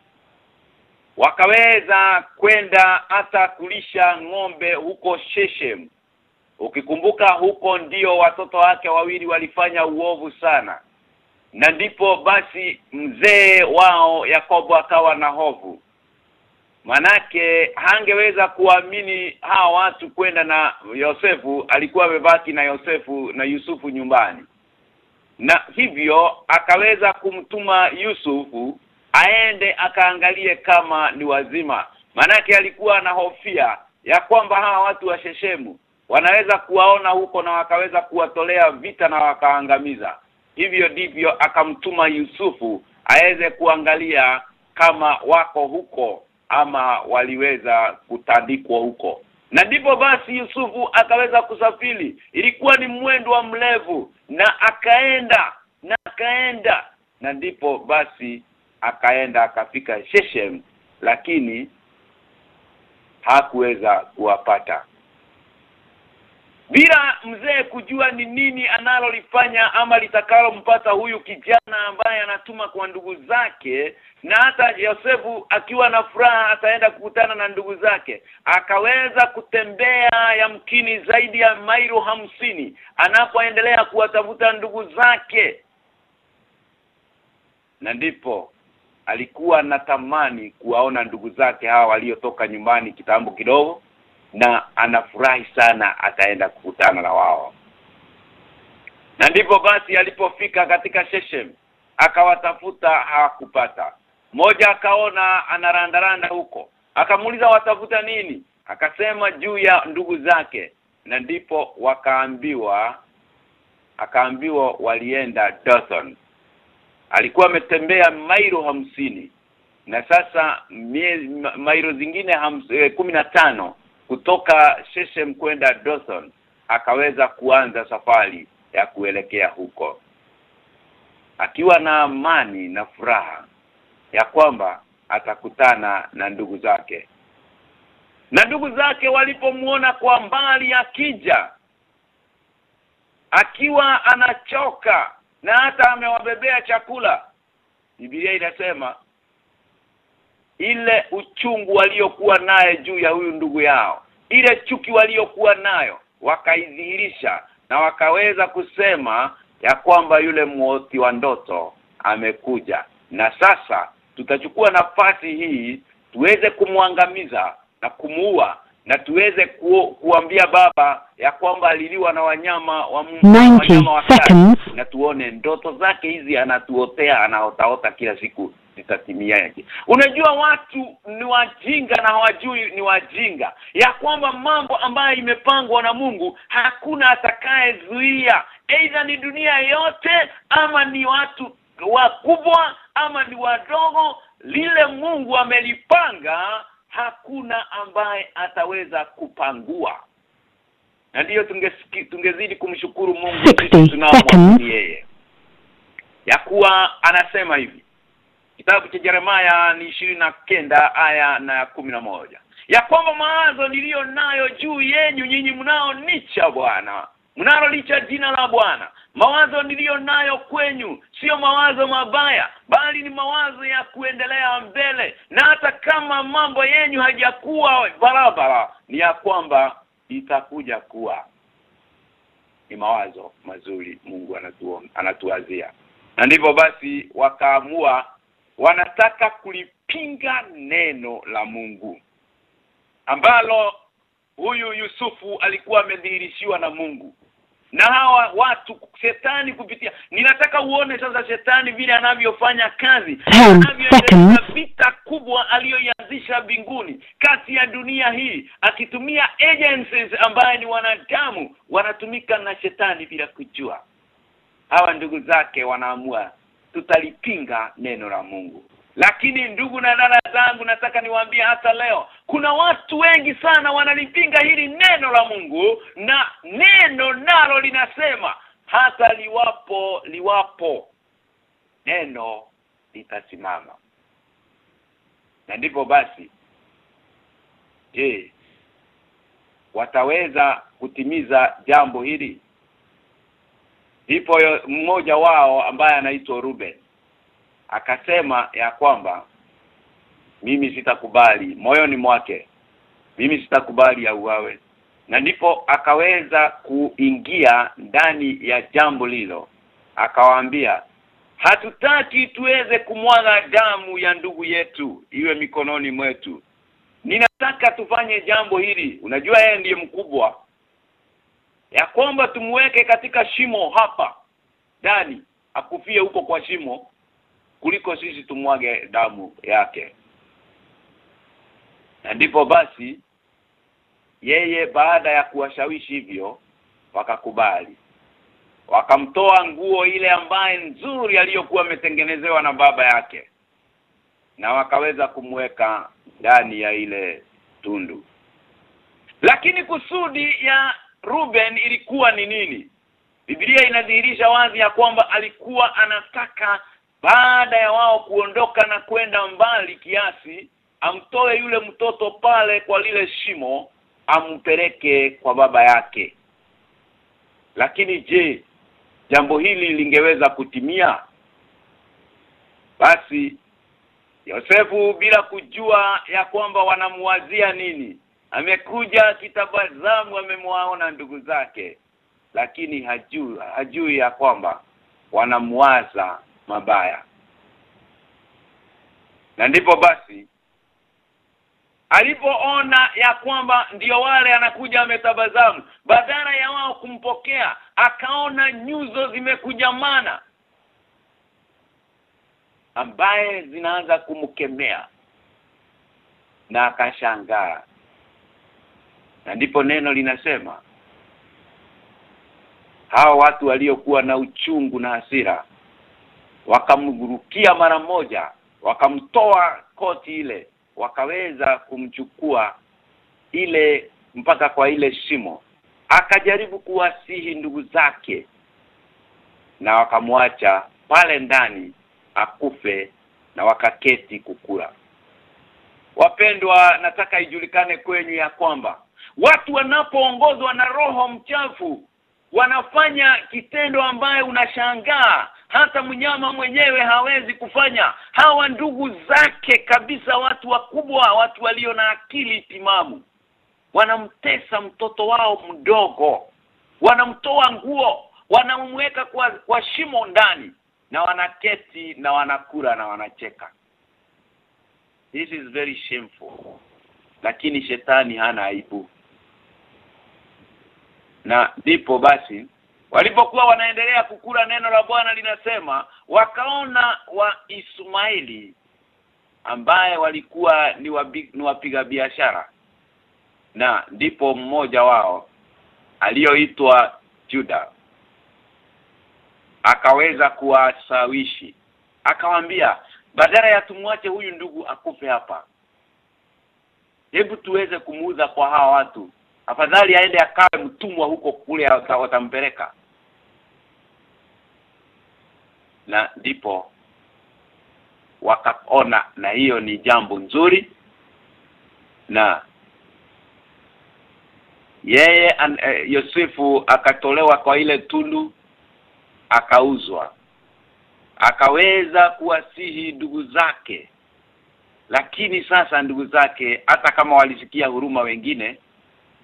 wakaweza kwenda hata kulisha ng'ombe huko Sheshem ukikumbuka huko ndio watoto wake wawili walifanya uovu sana. Na ndipo basi mzee wao Yakobo akawa na hofu. Manake hangeweza kuamini hawa watu kwenda na Yosefu alikuwa amebaki na Yosefu na Yusufu nyumbani. Na hivyo akaweza kumtuma Yusufu aende akaangalie kama ni wazima. Manake alikuwa na hofia ya kwamba hawa watu wa Sheshemu wanaweza kuwaona huko na wakaweza kuwatolea vita na wakaangamiza. Hivyo ndivyo akamtuma Yusufu aweze kuangalia kama wako huko ama waliweza kutandikwa huko. Na ndipo basi Yusufu akaweza kusafiri. Ilikuwa ni mwendo wa mlevu na akaenda na akaenda. Na ndipo basi akaenda akafika Sheshem lakini hakuweza kuwapata. Bila mzee kujua ni nini analolifanya ama litakalompata huyu kijana ambaye anatuma kwa ndugu zake na hata Yosefu akiwa na furaha ataenda kukutana na ndugu zake akaweza kutembea yamkini zaidi ya mailo hamsini anapoendelea kuwatafuta ndugu zake. Na ndipo alikuwa anatamani kuwaona ndugu zake hawa waliotoka nyumbani kitambo kidogo na anafurahi sana ataenda kukutana na wao. Na ndipo basi alipofika katika Sheshem akawatafuta hawakupata. Mmoja akaona anarandaranda huko akamuuliza watafuta nini? Akasema juu ya ndugu zake. Na ndipo wakaambiwa akaambiwa walienda Dothan alikuwa ametembea mailo hamsini. Na sasa mie, ma- mailo zingine eh, kumi na tano kutoka Sheshem kwenda Dothan akaweza kuanza safari ya kuelekea huko. Akiwa na amani na furaha ya kwamba atakutana na ndugu zake. Na ndugu zake walipomuona kwa mbali akija akiwa anachoka na hata amewabebea chakula. Biblia inasema ile uchungu waliokuwa naye juu ya huyu ndugu yao ile chuki waliokuwa nayo wakaidhihirisha na wakaweza kusema ya kwamba yule muoti wa ndoto amekuja. Na sasa tutachukua nafasi hii tuweze kumwangamiza na kumuua na tuweze ku, kuambia baba ya kwamba aliliwa na wanyama wa Mungu 90 wanyama wakali na tuone ndoto zake hizi anatuotea anaotaota kila siku zitatimia yake unajua watu ni wajinga na hawajui ni wajinga. Ya kwamba mambo ambayo imepangwa na Mungu hakuna atakayezuia. Aidha ni dunia yote ama ni watu wakubwa ama ni wadogo. Lile Mungu amelipanga hakuna ambaye ataweza kupangua. Na ndiyo tungezidi kumshukuru Mungu 60 sisi tunaomwamini seconds. yeye. Ya kuwa anasema hivi. Kitabu cha jeremaya ni ishirini na kenda aya na kumi na moja. Ya kwamba mawazo niliyo nayo juu yenyu nyinyi mnao nicha Bwana mnalo licha jina la Bwana. Mawazo niliyo nayo kwenyu sio mawazo mabaya bali ni mawazo ya kuendelea mbele. Na hata kama mambo yenyu hajakuwa barabara ni ya kwamba itakuja kuwa. Ni mawazo mazuri Mungu anatu, anatuazia na ndivyo basi wakaamua wanataka kulipinga neno la Mungu ambalo huyu Yusufu alikuwa amedhihirishiwa na Mungu na hawa watu shetani kupitia. Ninataka uone sasa shetani vile anavyofanya kazi. Anavyoendesha vita kubwa aliyoianzisha mbinguni. Kati ya dunia hii akitumia agencies ambaye ni wanadamu wanatumika na shetani bila kujua. Hawa ndugu zake wanaamua tutalipinga neno la Mungu lakini ndugu na dada zangu nataka niwaambie hata leo kuna watu wengi sana wanalipinga hili neno la Mungu na neno nalo linasema hata liwapo liwapo neno litasimama. Na ndipo basi je wataweza kutimiza jambo hili? Ndipo mmoja wao ambaye anaitwa Ruben akasema ya kwamba mimi sitakubali moyoni mwake mimi sitakubali ya auawe. Na ndipo akaweza kuingia ndani ya jambo lilo akawaambia hatutaki tuweze kumwaga damu ya ndugu yetu iwe mikononi mwetu. Ninataka tufanye jambo hili. Unajua yeye ndiye mkubwa. Ya kwamba tumweke katika shimo hapa ndani akufie huko kwa shimo kuliko sisi tumwage damu yake. Na ndipo basi yeye baada ya kuwashawishi hivyo wakakubali. Wakamtoa nguo ile ambaye nzuri aliyokuwa ametengenezewa na baba yake na wakaweza kumweka ndani ya ile tundu. Lakini kusudi ya Ruben ilikuwa ni nini? Biblia inadhihirisha wazi ya kwamba alikuwa anataka baada ya wao kuondoka na kwenda mbali kiasi amtoe yule mtoto pale kwa lile shimo ampeleke kwa baba yake. Lakini je jambo hili lingeweza kutimia? Basi Yosefu bila kujua ya kwamba wanamuwazia nini amekuja kitabazamu amemwaona ndugu zake. Lakini hajui hajui ya kwamba wanamwaza mabaya. Na ndipo basi alipoona ya kwamba ndiyo wale anakuja ametabazamu badala ya wao kumpokea akaona nyuzo zimekujamana ambaye zinaanza kumkemea na akashangaa. Na ndipo neno linasema hao watu waliokuwa na uchungu na hasira wakamgurukia mara moja wakamtoa koti ile wakaweza kumchukua ile mpaka kwa ile shimo. Akajaribu kuwasihi ndugu zake na wakamwacha pale ndani akufe na wakaketi kukula. Wapendwa nataka ijulikane kwenyu ya kwamba watu wanapoongozwa na roho mchafu wanafanya kitendo ambaye unashangaa hata mnyama mwenyewe hawezi kufanya. Hawa ndugu zake kabisa watu wakubwa watu walio na akili timamu wanamtesa mtoto wao mdogo wanamtoa nguo wanamweka kwa, kwa shimo ndani na wanaketi na wanakula na wanacheka. This is very shameful. Lakini shetani hana aibu. Na ndipo basi walipokuwa wanaendelea kukula neno la Bwana linasema wakaona wa Ismaili ambaye walikuwa ni, ni wapiga biashara. Na ndipo mmoja wao aliyoitwa Juda akaweza kuwasawishi akawambia badala ya tumwache huyu ndugu akufe hapa hebu tuweze kumuuza kwa hawa watu. Afadhali aende akawe mtumwa huko kule watampeleka na ndipo wakaona na hiyo ni jambo nzuri na yeye an, e, Yosefu akatolewa kwa ile tundu akauzwa. Akaweza kuwasihi ndugu zake lakini sasa ndugu zake hata kama walisikia huruma wengine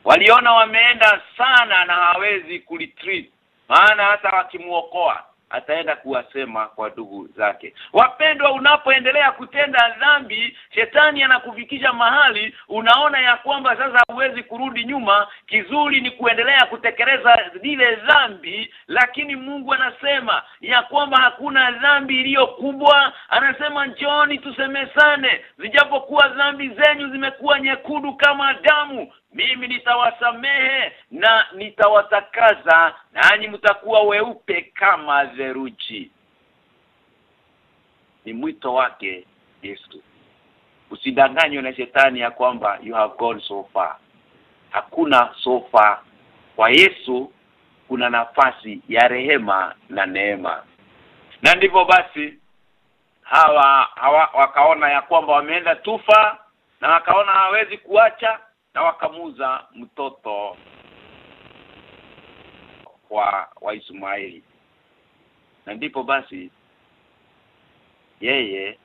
waliona wameenda sana na hawezi kulitreat maana hata wakimuokoa ataenda kuwasema kwa ndugu zake. Wapendwa unapoendelea kutenda dhambi shetani anakufikisha mahali unaona ya kwamba sasa huwezi kurudi nyuma. Kizuri ni kuendelea kutekeleza zile dhambi lakini Mungu anasema ya kwamba hakuna dhambi iliyo kubwa. Anasema njoni tusemesane zijapokuwa dhambi zenyu zimekuwa nyekundu kama damu mimi nitawasamehe na nitawatakaza nanyi mtakuwa weupe kama theruji ni mwito wake Yesu. Usidanganywe na shetani ya kwamba you have gone so far. Hakuna so far. Kwa Yesu kuna nafasi ya rehema na neema. Na ndivyo basi hawa, hawa wakaona ya kwamba wameenda tufa na wakaona hawezi kuacha na wakamuza mtoto kwa wa Ismaili. Na ndipo basi yeye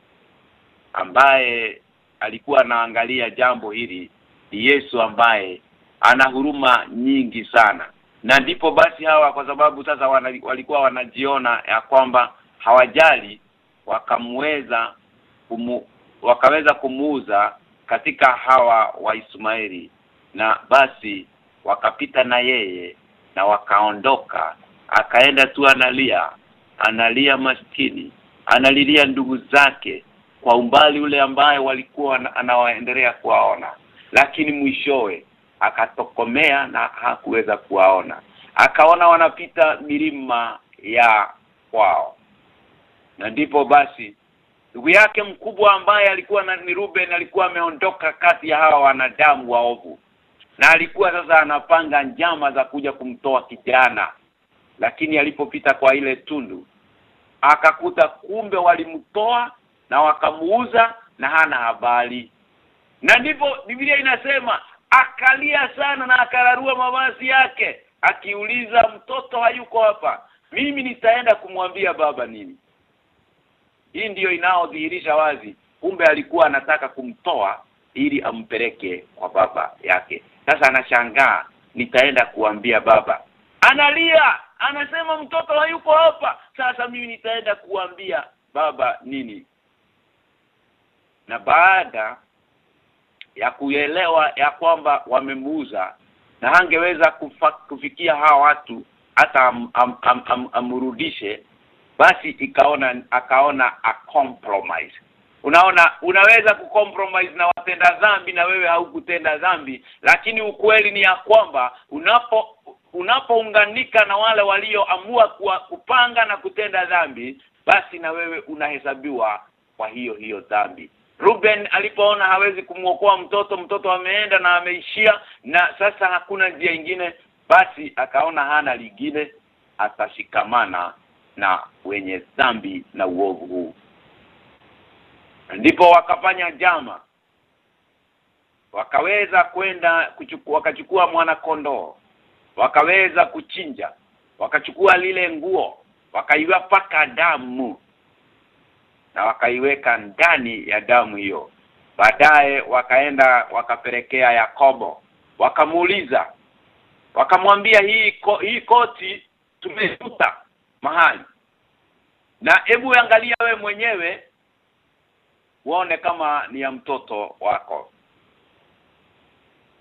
ambaye alikuwa anaangalia jambo hili ni Yesu ambaye ana huruma nyingi sana. Na ndipo basi hawa kwa sababu sasa wana, walikuwa wanajiona ya kwamba hawajali wakamweza kumu, wakaweza kumuuza katika hawa wa Ismaili. Na basi wakapita na yeye na wakaondoka. Akaenda tu analia analia maskini analilia ndugu zake kwa umbali ule ambaye walikuwa anawaendelea kuwaona. Lakini mwishowe akatokomea na hakuweza kuwaona. Akaona wanapita milima ya kwao. Na ndipo basi ndugu yake mkubwa ambaye alikuwa na ni Ruben alikuwa ameondoka kati ya hawa wanadamu waovu. Na alikuwa sasa anapanga njama za kuja kumtoa kijana. Lakini alipopita kwa ile tundu akakuta kumbe walimtoa na wakamuuza na hana habari. Na ndipo Biblia inasema akalia sana na akararua mavazi yake akiuliza mtoto hayuko hapa mimi nitaenda kumwambia baba nini hii ndiyo inaodhihirisha wazi kumbe alikuwa anataka kumtoa ili ampeleke kwa baba yake. Sasa anashangaa nitaenda kuambia baba. Analia! Anasema mtoto hayuko hapa. Sasa mimi nitaenda kuambia baba nini? Na baada ya kuelewa ya kwamba wamemuuza na hangeweza kufikia hawa watu hata am, am, am, am, amrudishe basi ikaona akaona a compromise. Unaona unaweza kucompromise na watenda dhambi na wewe haukutenda dhambi lakini ukweli ni ya kwamba unapo unapounganika na wale walioamua kupanga na kutenda dhambi basi na wewe unahesabiwa kwa hiyo hiyo dhambi. Ruben alipoona hawezi kumwokoa mtoto mtoto ameenda na ameishia na sasa hakuna njia ingine basi akaona hana lingine atashikamana na wenye dhambi na uovu huu. Ndipo wakafanya jama wakaweza kwenda wakachukua mwana kondoo wakaweza kuchinja. Wakachukua lile nguo. Wakaiwapaka damu. Na wakaiweka ndani ya damu hiyo. Baadaye wakaenda wakapelekea Yakobo. Wakamuuliza. Wakamwambia hii ko, hii koti tumefuta mahali. Na hebu angalia we mwenyewe uone kama ni ya mtoto wako.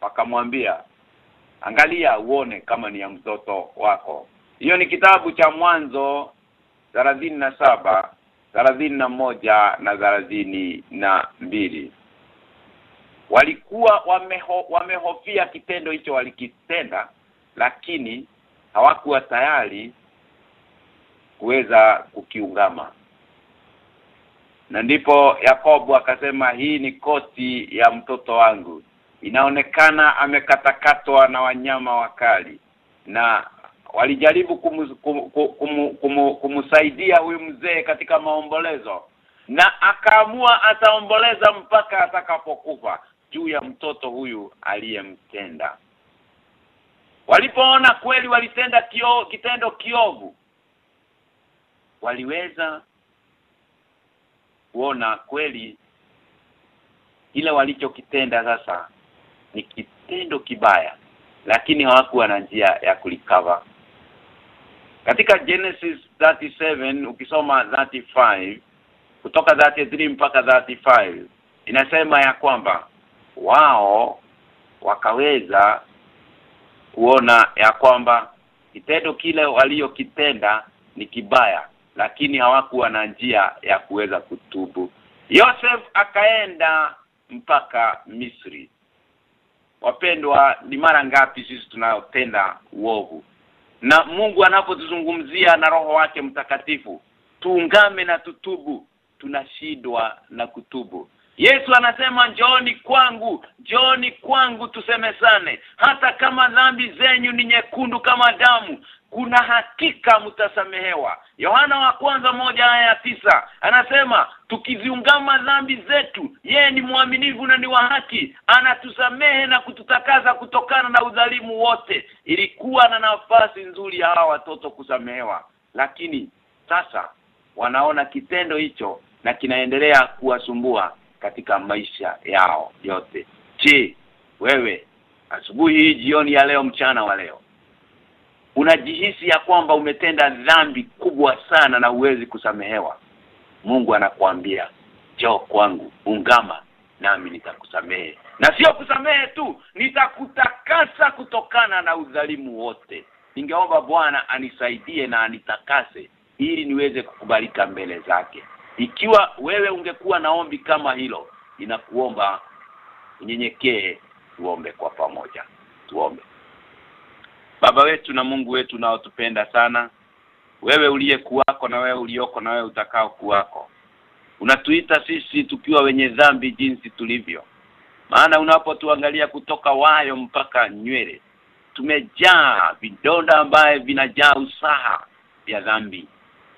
Wakamwambia angalia uone kama ni ya mtoto wako. Hiyo ni kitabu cha mwanzo na saba thelathini na moja na thelathini na mbili. Walikuwa wameho, wamehofia kitendo hicho walikitenda lakini hawakuwa tayari kuweza kukiungama. Na ndipo Yakobo akasema hii ni koti ya mtoto wangu. Inaonekana amekatakatwa na wanyama wakali na walijaribu kumu, kumu, kumu, kumu, kumsaidia huyu mzee katika maombolezo na akaamua ataomboleza mpaka atakapokufa juu ya mtoto huyu aliyemtenda. Walipoona kweli walitenda kio, kitendo kiovu waliweza kuona kweli kile walichokitenda. Sasa ni kitendo kibaya lakini hawakuwa na njia ya kulikava. Katika Genesis 37 ukisoma 35 kutoka 33 mpaka 35 inasema ya kwamba wao wakaweza kuona ya kwamba kitendo kile waliokitenda ni kibaya lakini hawakuwa na njia ya kuweza kutubu. Yosef akaenda mpaka Misri. Wapendwa ni mara ngapi sisi tunapenda uovu? Na Mungu anapotuzungumzia na roho wake mtakatifu tuungame na tutubu tunashidwa na kutubu. Yesu anasema njooni kwangu njooni kwangu tusemesane hata kama dhambi zenyu ni nyekundu kama damu kuna hakika mtasamehewa. Yohana wa kwanza moja aya ya tisa anasema tukiziungama dhambi zetu yeye ni mwaminifu na ni wa haki. Anatusamehe na kututakaza kutokana na udhalimu wote. Ilikuwa na nafasi nzuri ya hawa watoto kusamehewa. Lakini sasa wanaona kitendo hicho na kinaendelea kuwasumbua katika maisha yao yote. Je wewe asubuhi hii jioni ya leo mchana wa leo unajihisi ya kwamba umetenda dhambi kubwa sana na uwezi kusamehewa. Mungu anakuambia njoo kwangu ungama nami nitakusamehe. Na sio kusamehe tu nitakutakasa kutokana na udhalimu wote. Ningeomba Bwana anisaidie na anitakase ili niweze kukubalika mbele zake. Ikiwa wewe ungekuwa na ombi kama hilo inakuomba unyenyekee tuombe kwa pamoja. Tuombe Baba wetu na Mungu wetu unaotupenda sana. Wewe uliyekuwako na wewe ulioko na wewe utakao kuwako. Unatuita sisi tukiwa wenye dhambi jinsi tulivyo. Maana unapotuangalia kutoka wayo mpaka nywele tumejaa vidonda ambaye vinajaa usaha vya dhambi.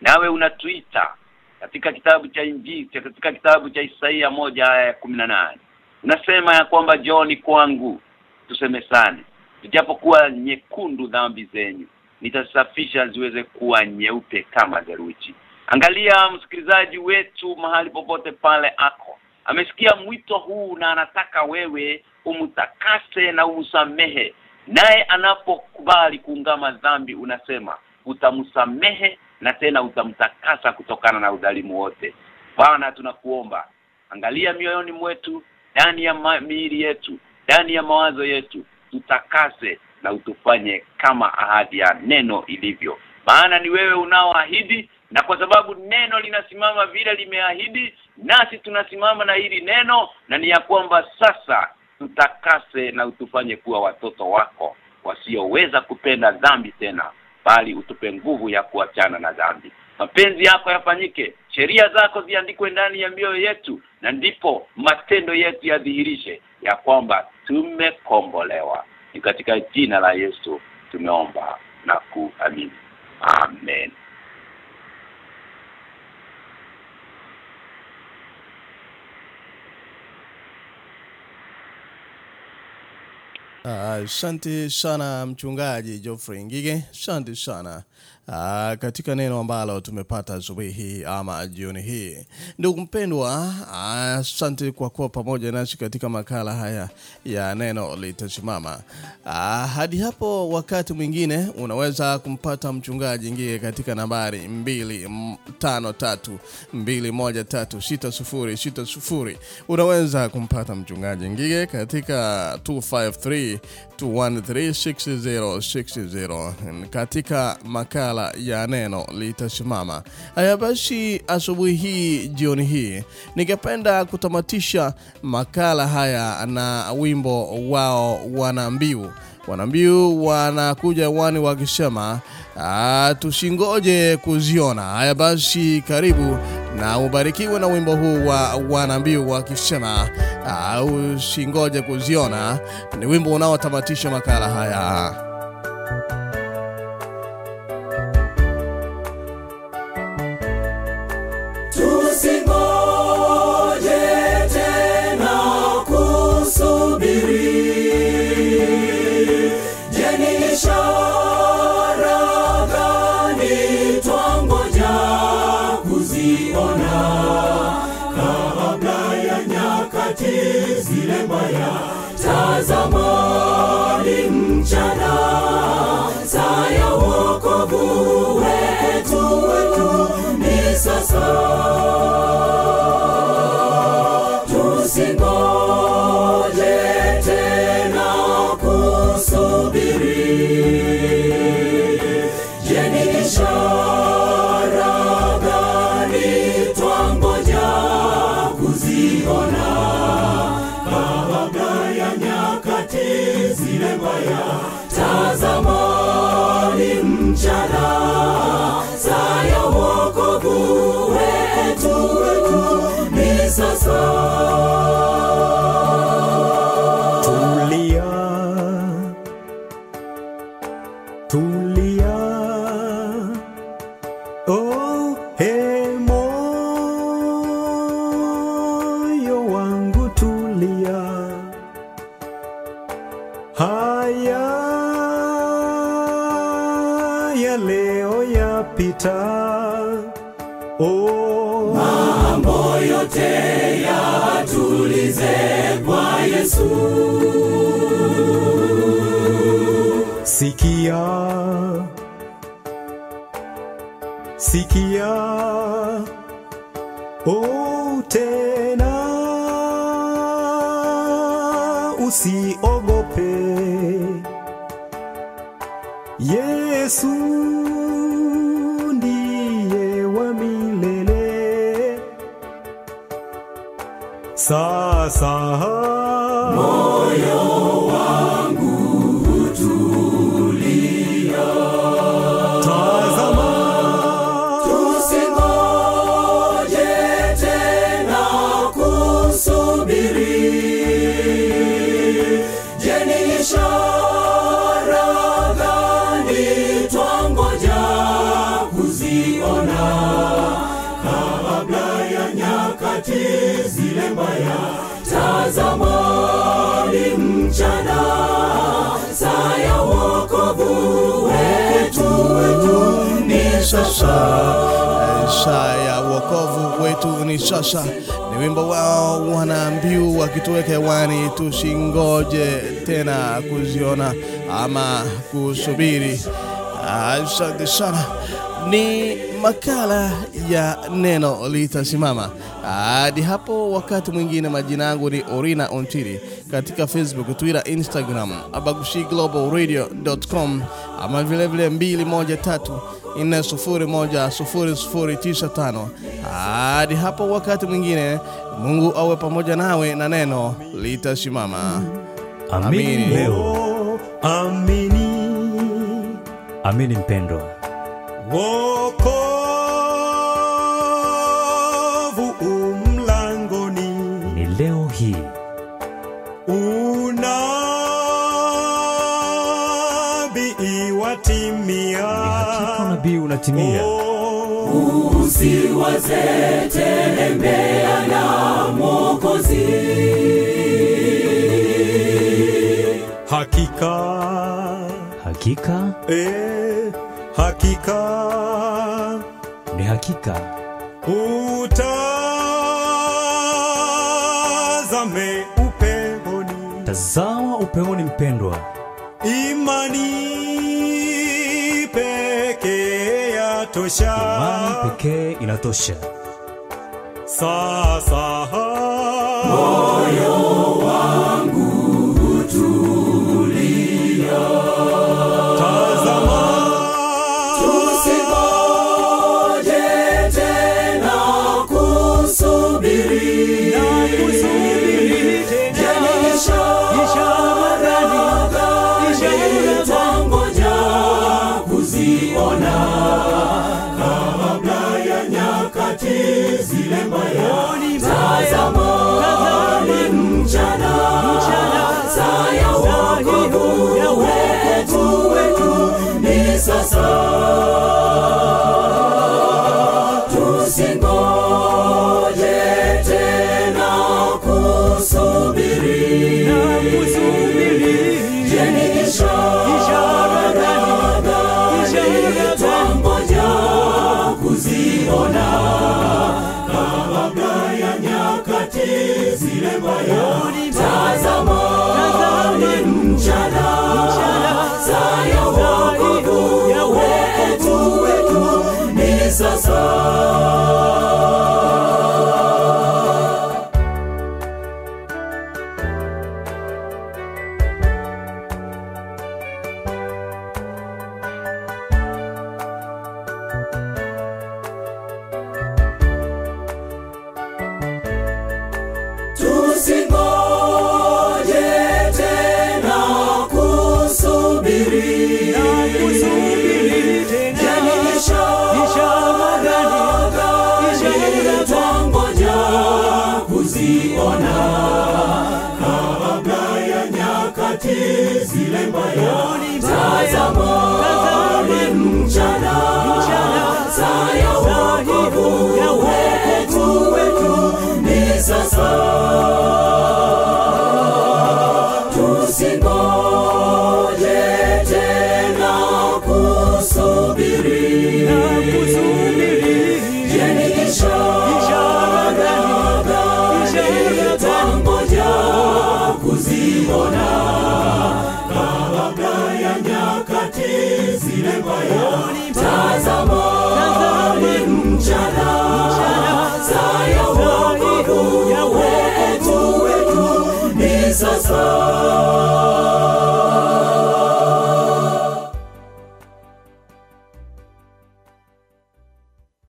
Nawe unatuita katika kitabu cha injili katika kitabu cha Isaia moja ya nane. Unasema ya kwamba John kwangu tusemesane ijapokuwa nyekundu dhambi zenyu nitasafisha ziweze kuwa nyeupe kama theluji. Angalia msikilizaji wetu mahali popote pale ako. Amesikia mwito huu na anataka wewe umtakase na umsamehe naye anapokubali kuungama dhambi unasema utamsamehe na tena utamtakasa kutokana na udhalimu wote. Bwana tunakuomba. Angalia mioyoni mwetu ndani ya miili yetu ndani ya mawazo yetu tutakase na utufanye kama ahadi ya neno ilivyo. Maana ni wewe unaoahidi na kwa sababu neno linasimama vile limeahidi nasi tunasimama na hili neno na ni ya kwamba sasa tutakase na utufanye kuwa watoto wako wasioweza kupenda dhambi tena bali utupe nguvu ya kuachana na dhambi. Mapenzi yako yafanyike sheria zako ziandikwe ndani ya mioyo yetu na ndipo matendo yetu yadhihirishe ya kwamba tumekombolewa ni katika jina la Yesu tumeomba na kuamini amen Asante uh, sana mchungaji Geoffrey Ngige. Asante sana. Uh, katika neno ambalo tumepata asubuhi hii ama jioni hii. Ndugu mpendwa, asante kwa kuwa pamoja nasi katika makala haya ya neno litasimama. Uh, hadi hapo wakati mwingine unaweza kumpata mchungaji ngie katika nambari 253 213 Unaweza kumpata mchungaji ngie katika 253 2136060 katika makala ya neno litasimama. Haya basi, asubuhi hii, jioni hii, ningependa kutamatisha makala haya na wimbo wao wanambiu. Wanambiu wanakuja wani wakisema tusingoje kuziona. Haya basi, karibu na ubarikiwe na wimbo huu wa wanambiu wakisema usingoje kuziona. Ni wimbo unaotamatisha makala haya. Sasa. Kusubiri. Asante sana. Ni makala ya neno litasimama. Hadi hapo wakati mwingine, majina yangu ni Orina Ontiri katika Facebook, Twitter, Instagram, abagushiglobalradio.com ama vilevile 213 4010095. Hadi hapo wakati mwingine, Mungu awe pamoja nawe na neno litasimama. Amini leo, amini amini mpendwa, wokovu umlangoni ni leo hii. unabii watimia Hakika unabii unatimia. Usiwaze tembea na mwokozi hakika Hakika? Eh, hakika. Ni hakika, utazame upeoni. tazama upeoni mpendwa, imani pekee yatosha. Imani pekee inatosha. sasa tazama sasa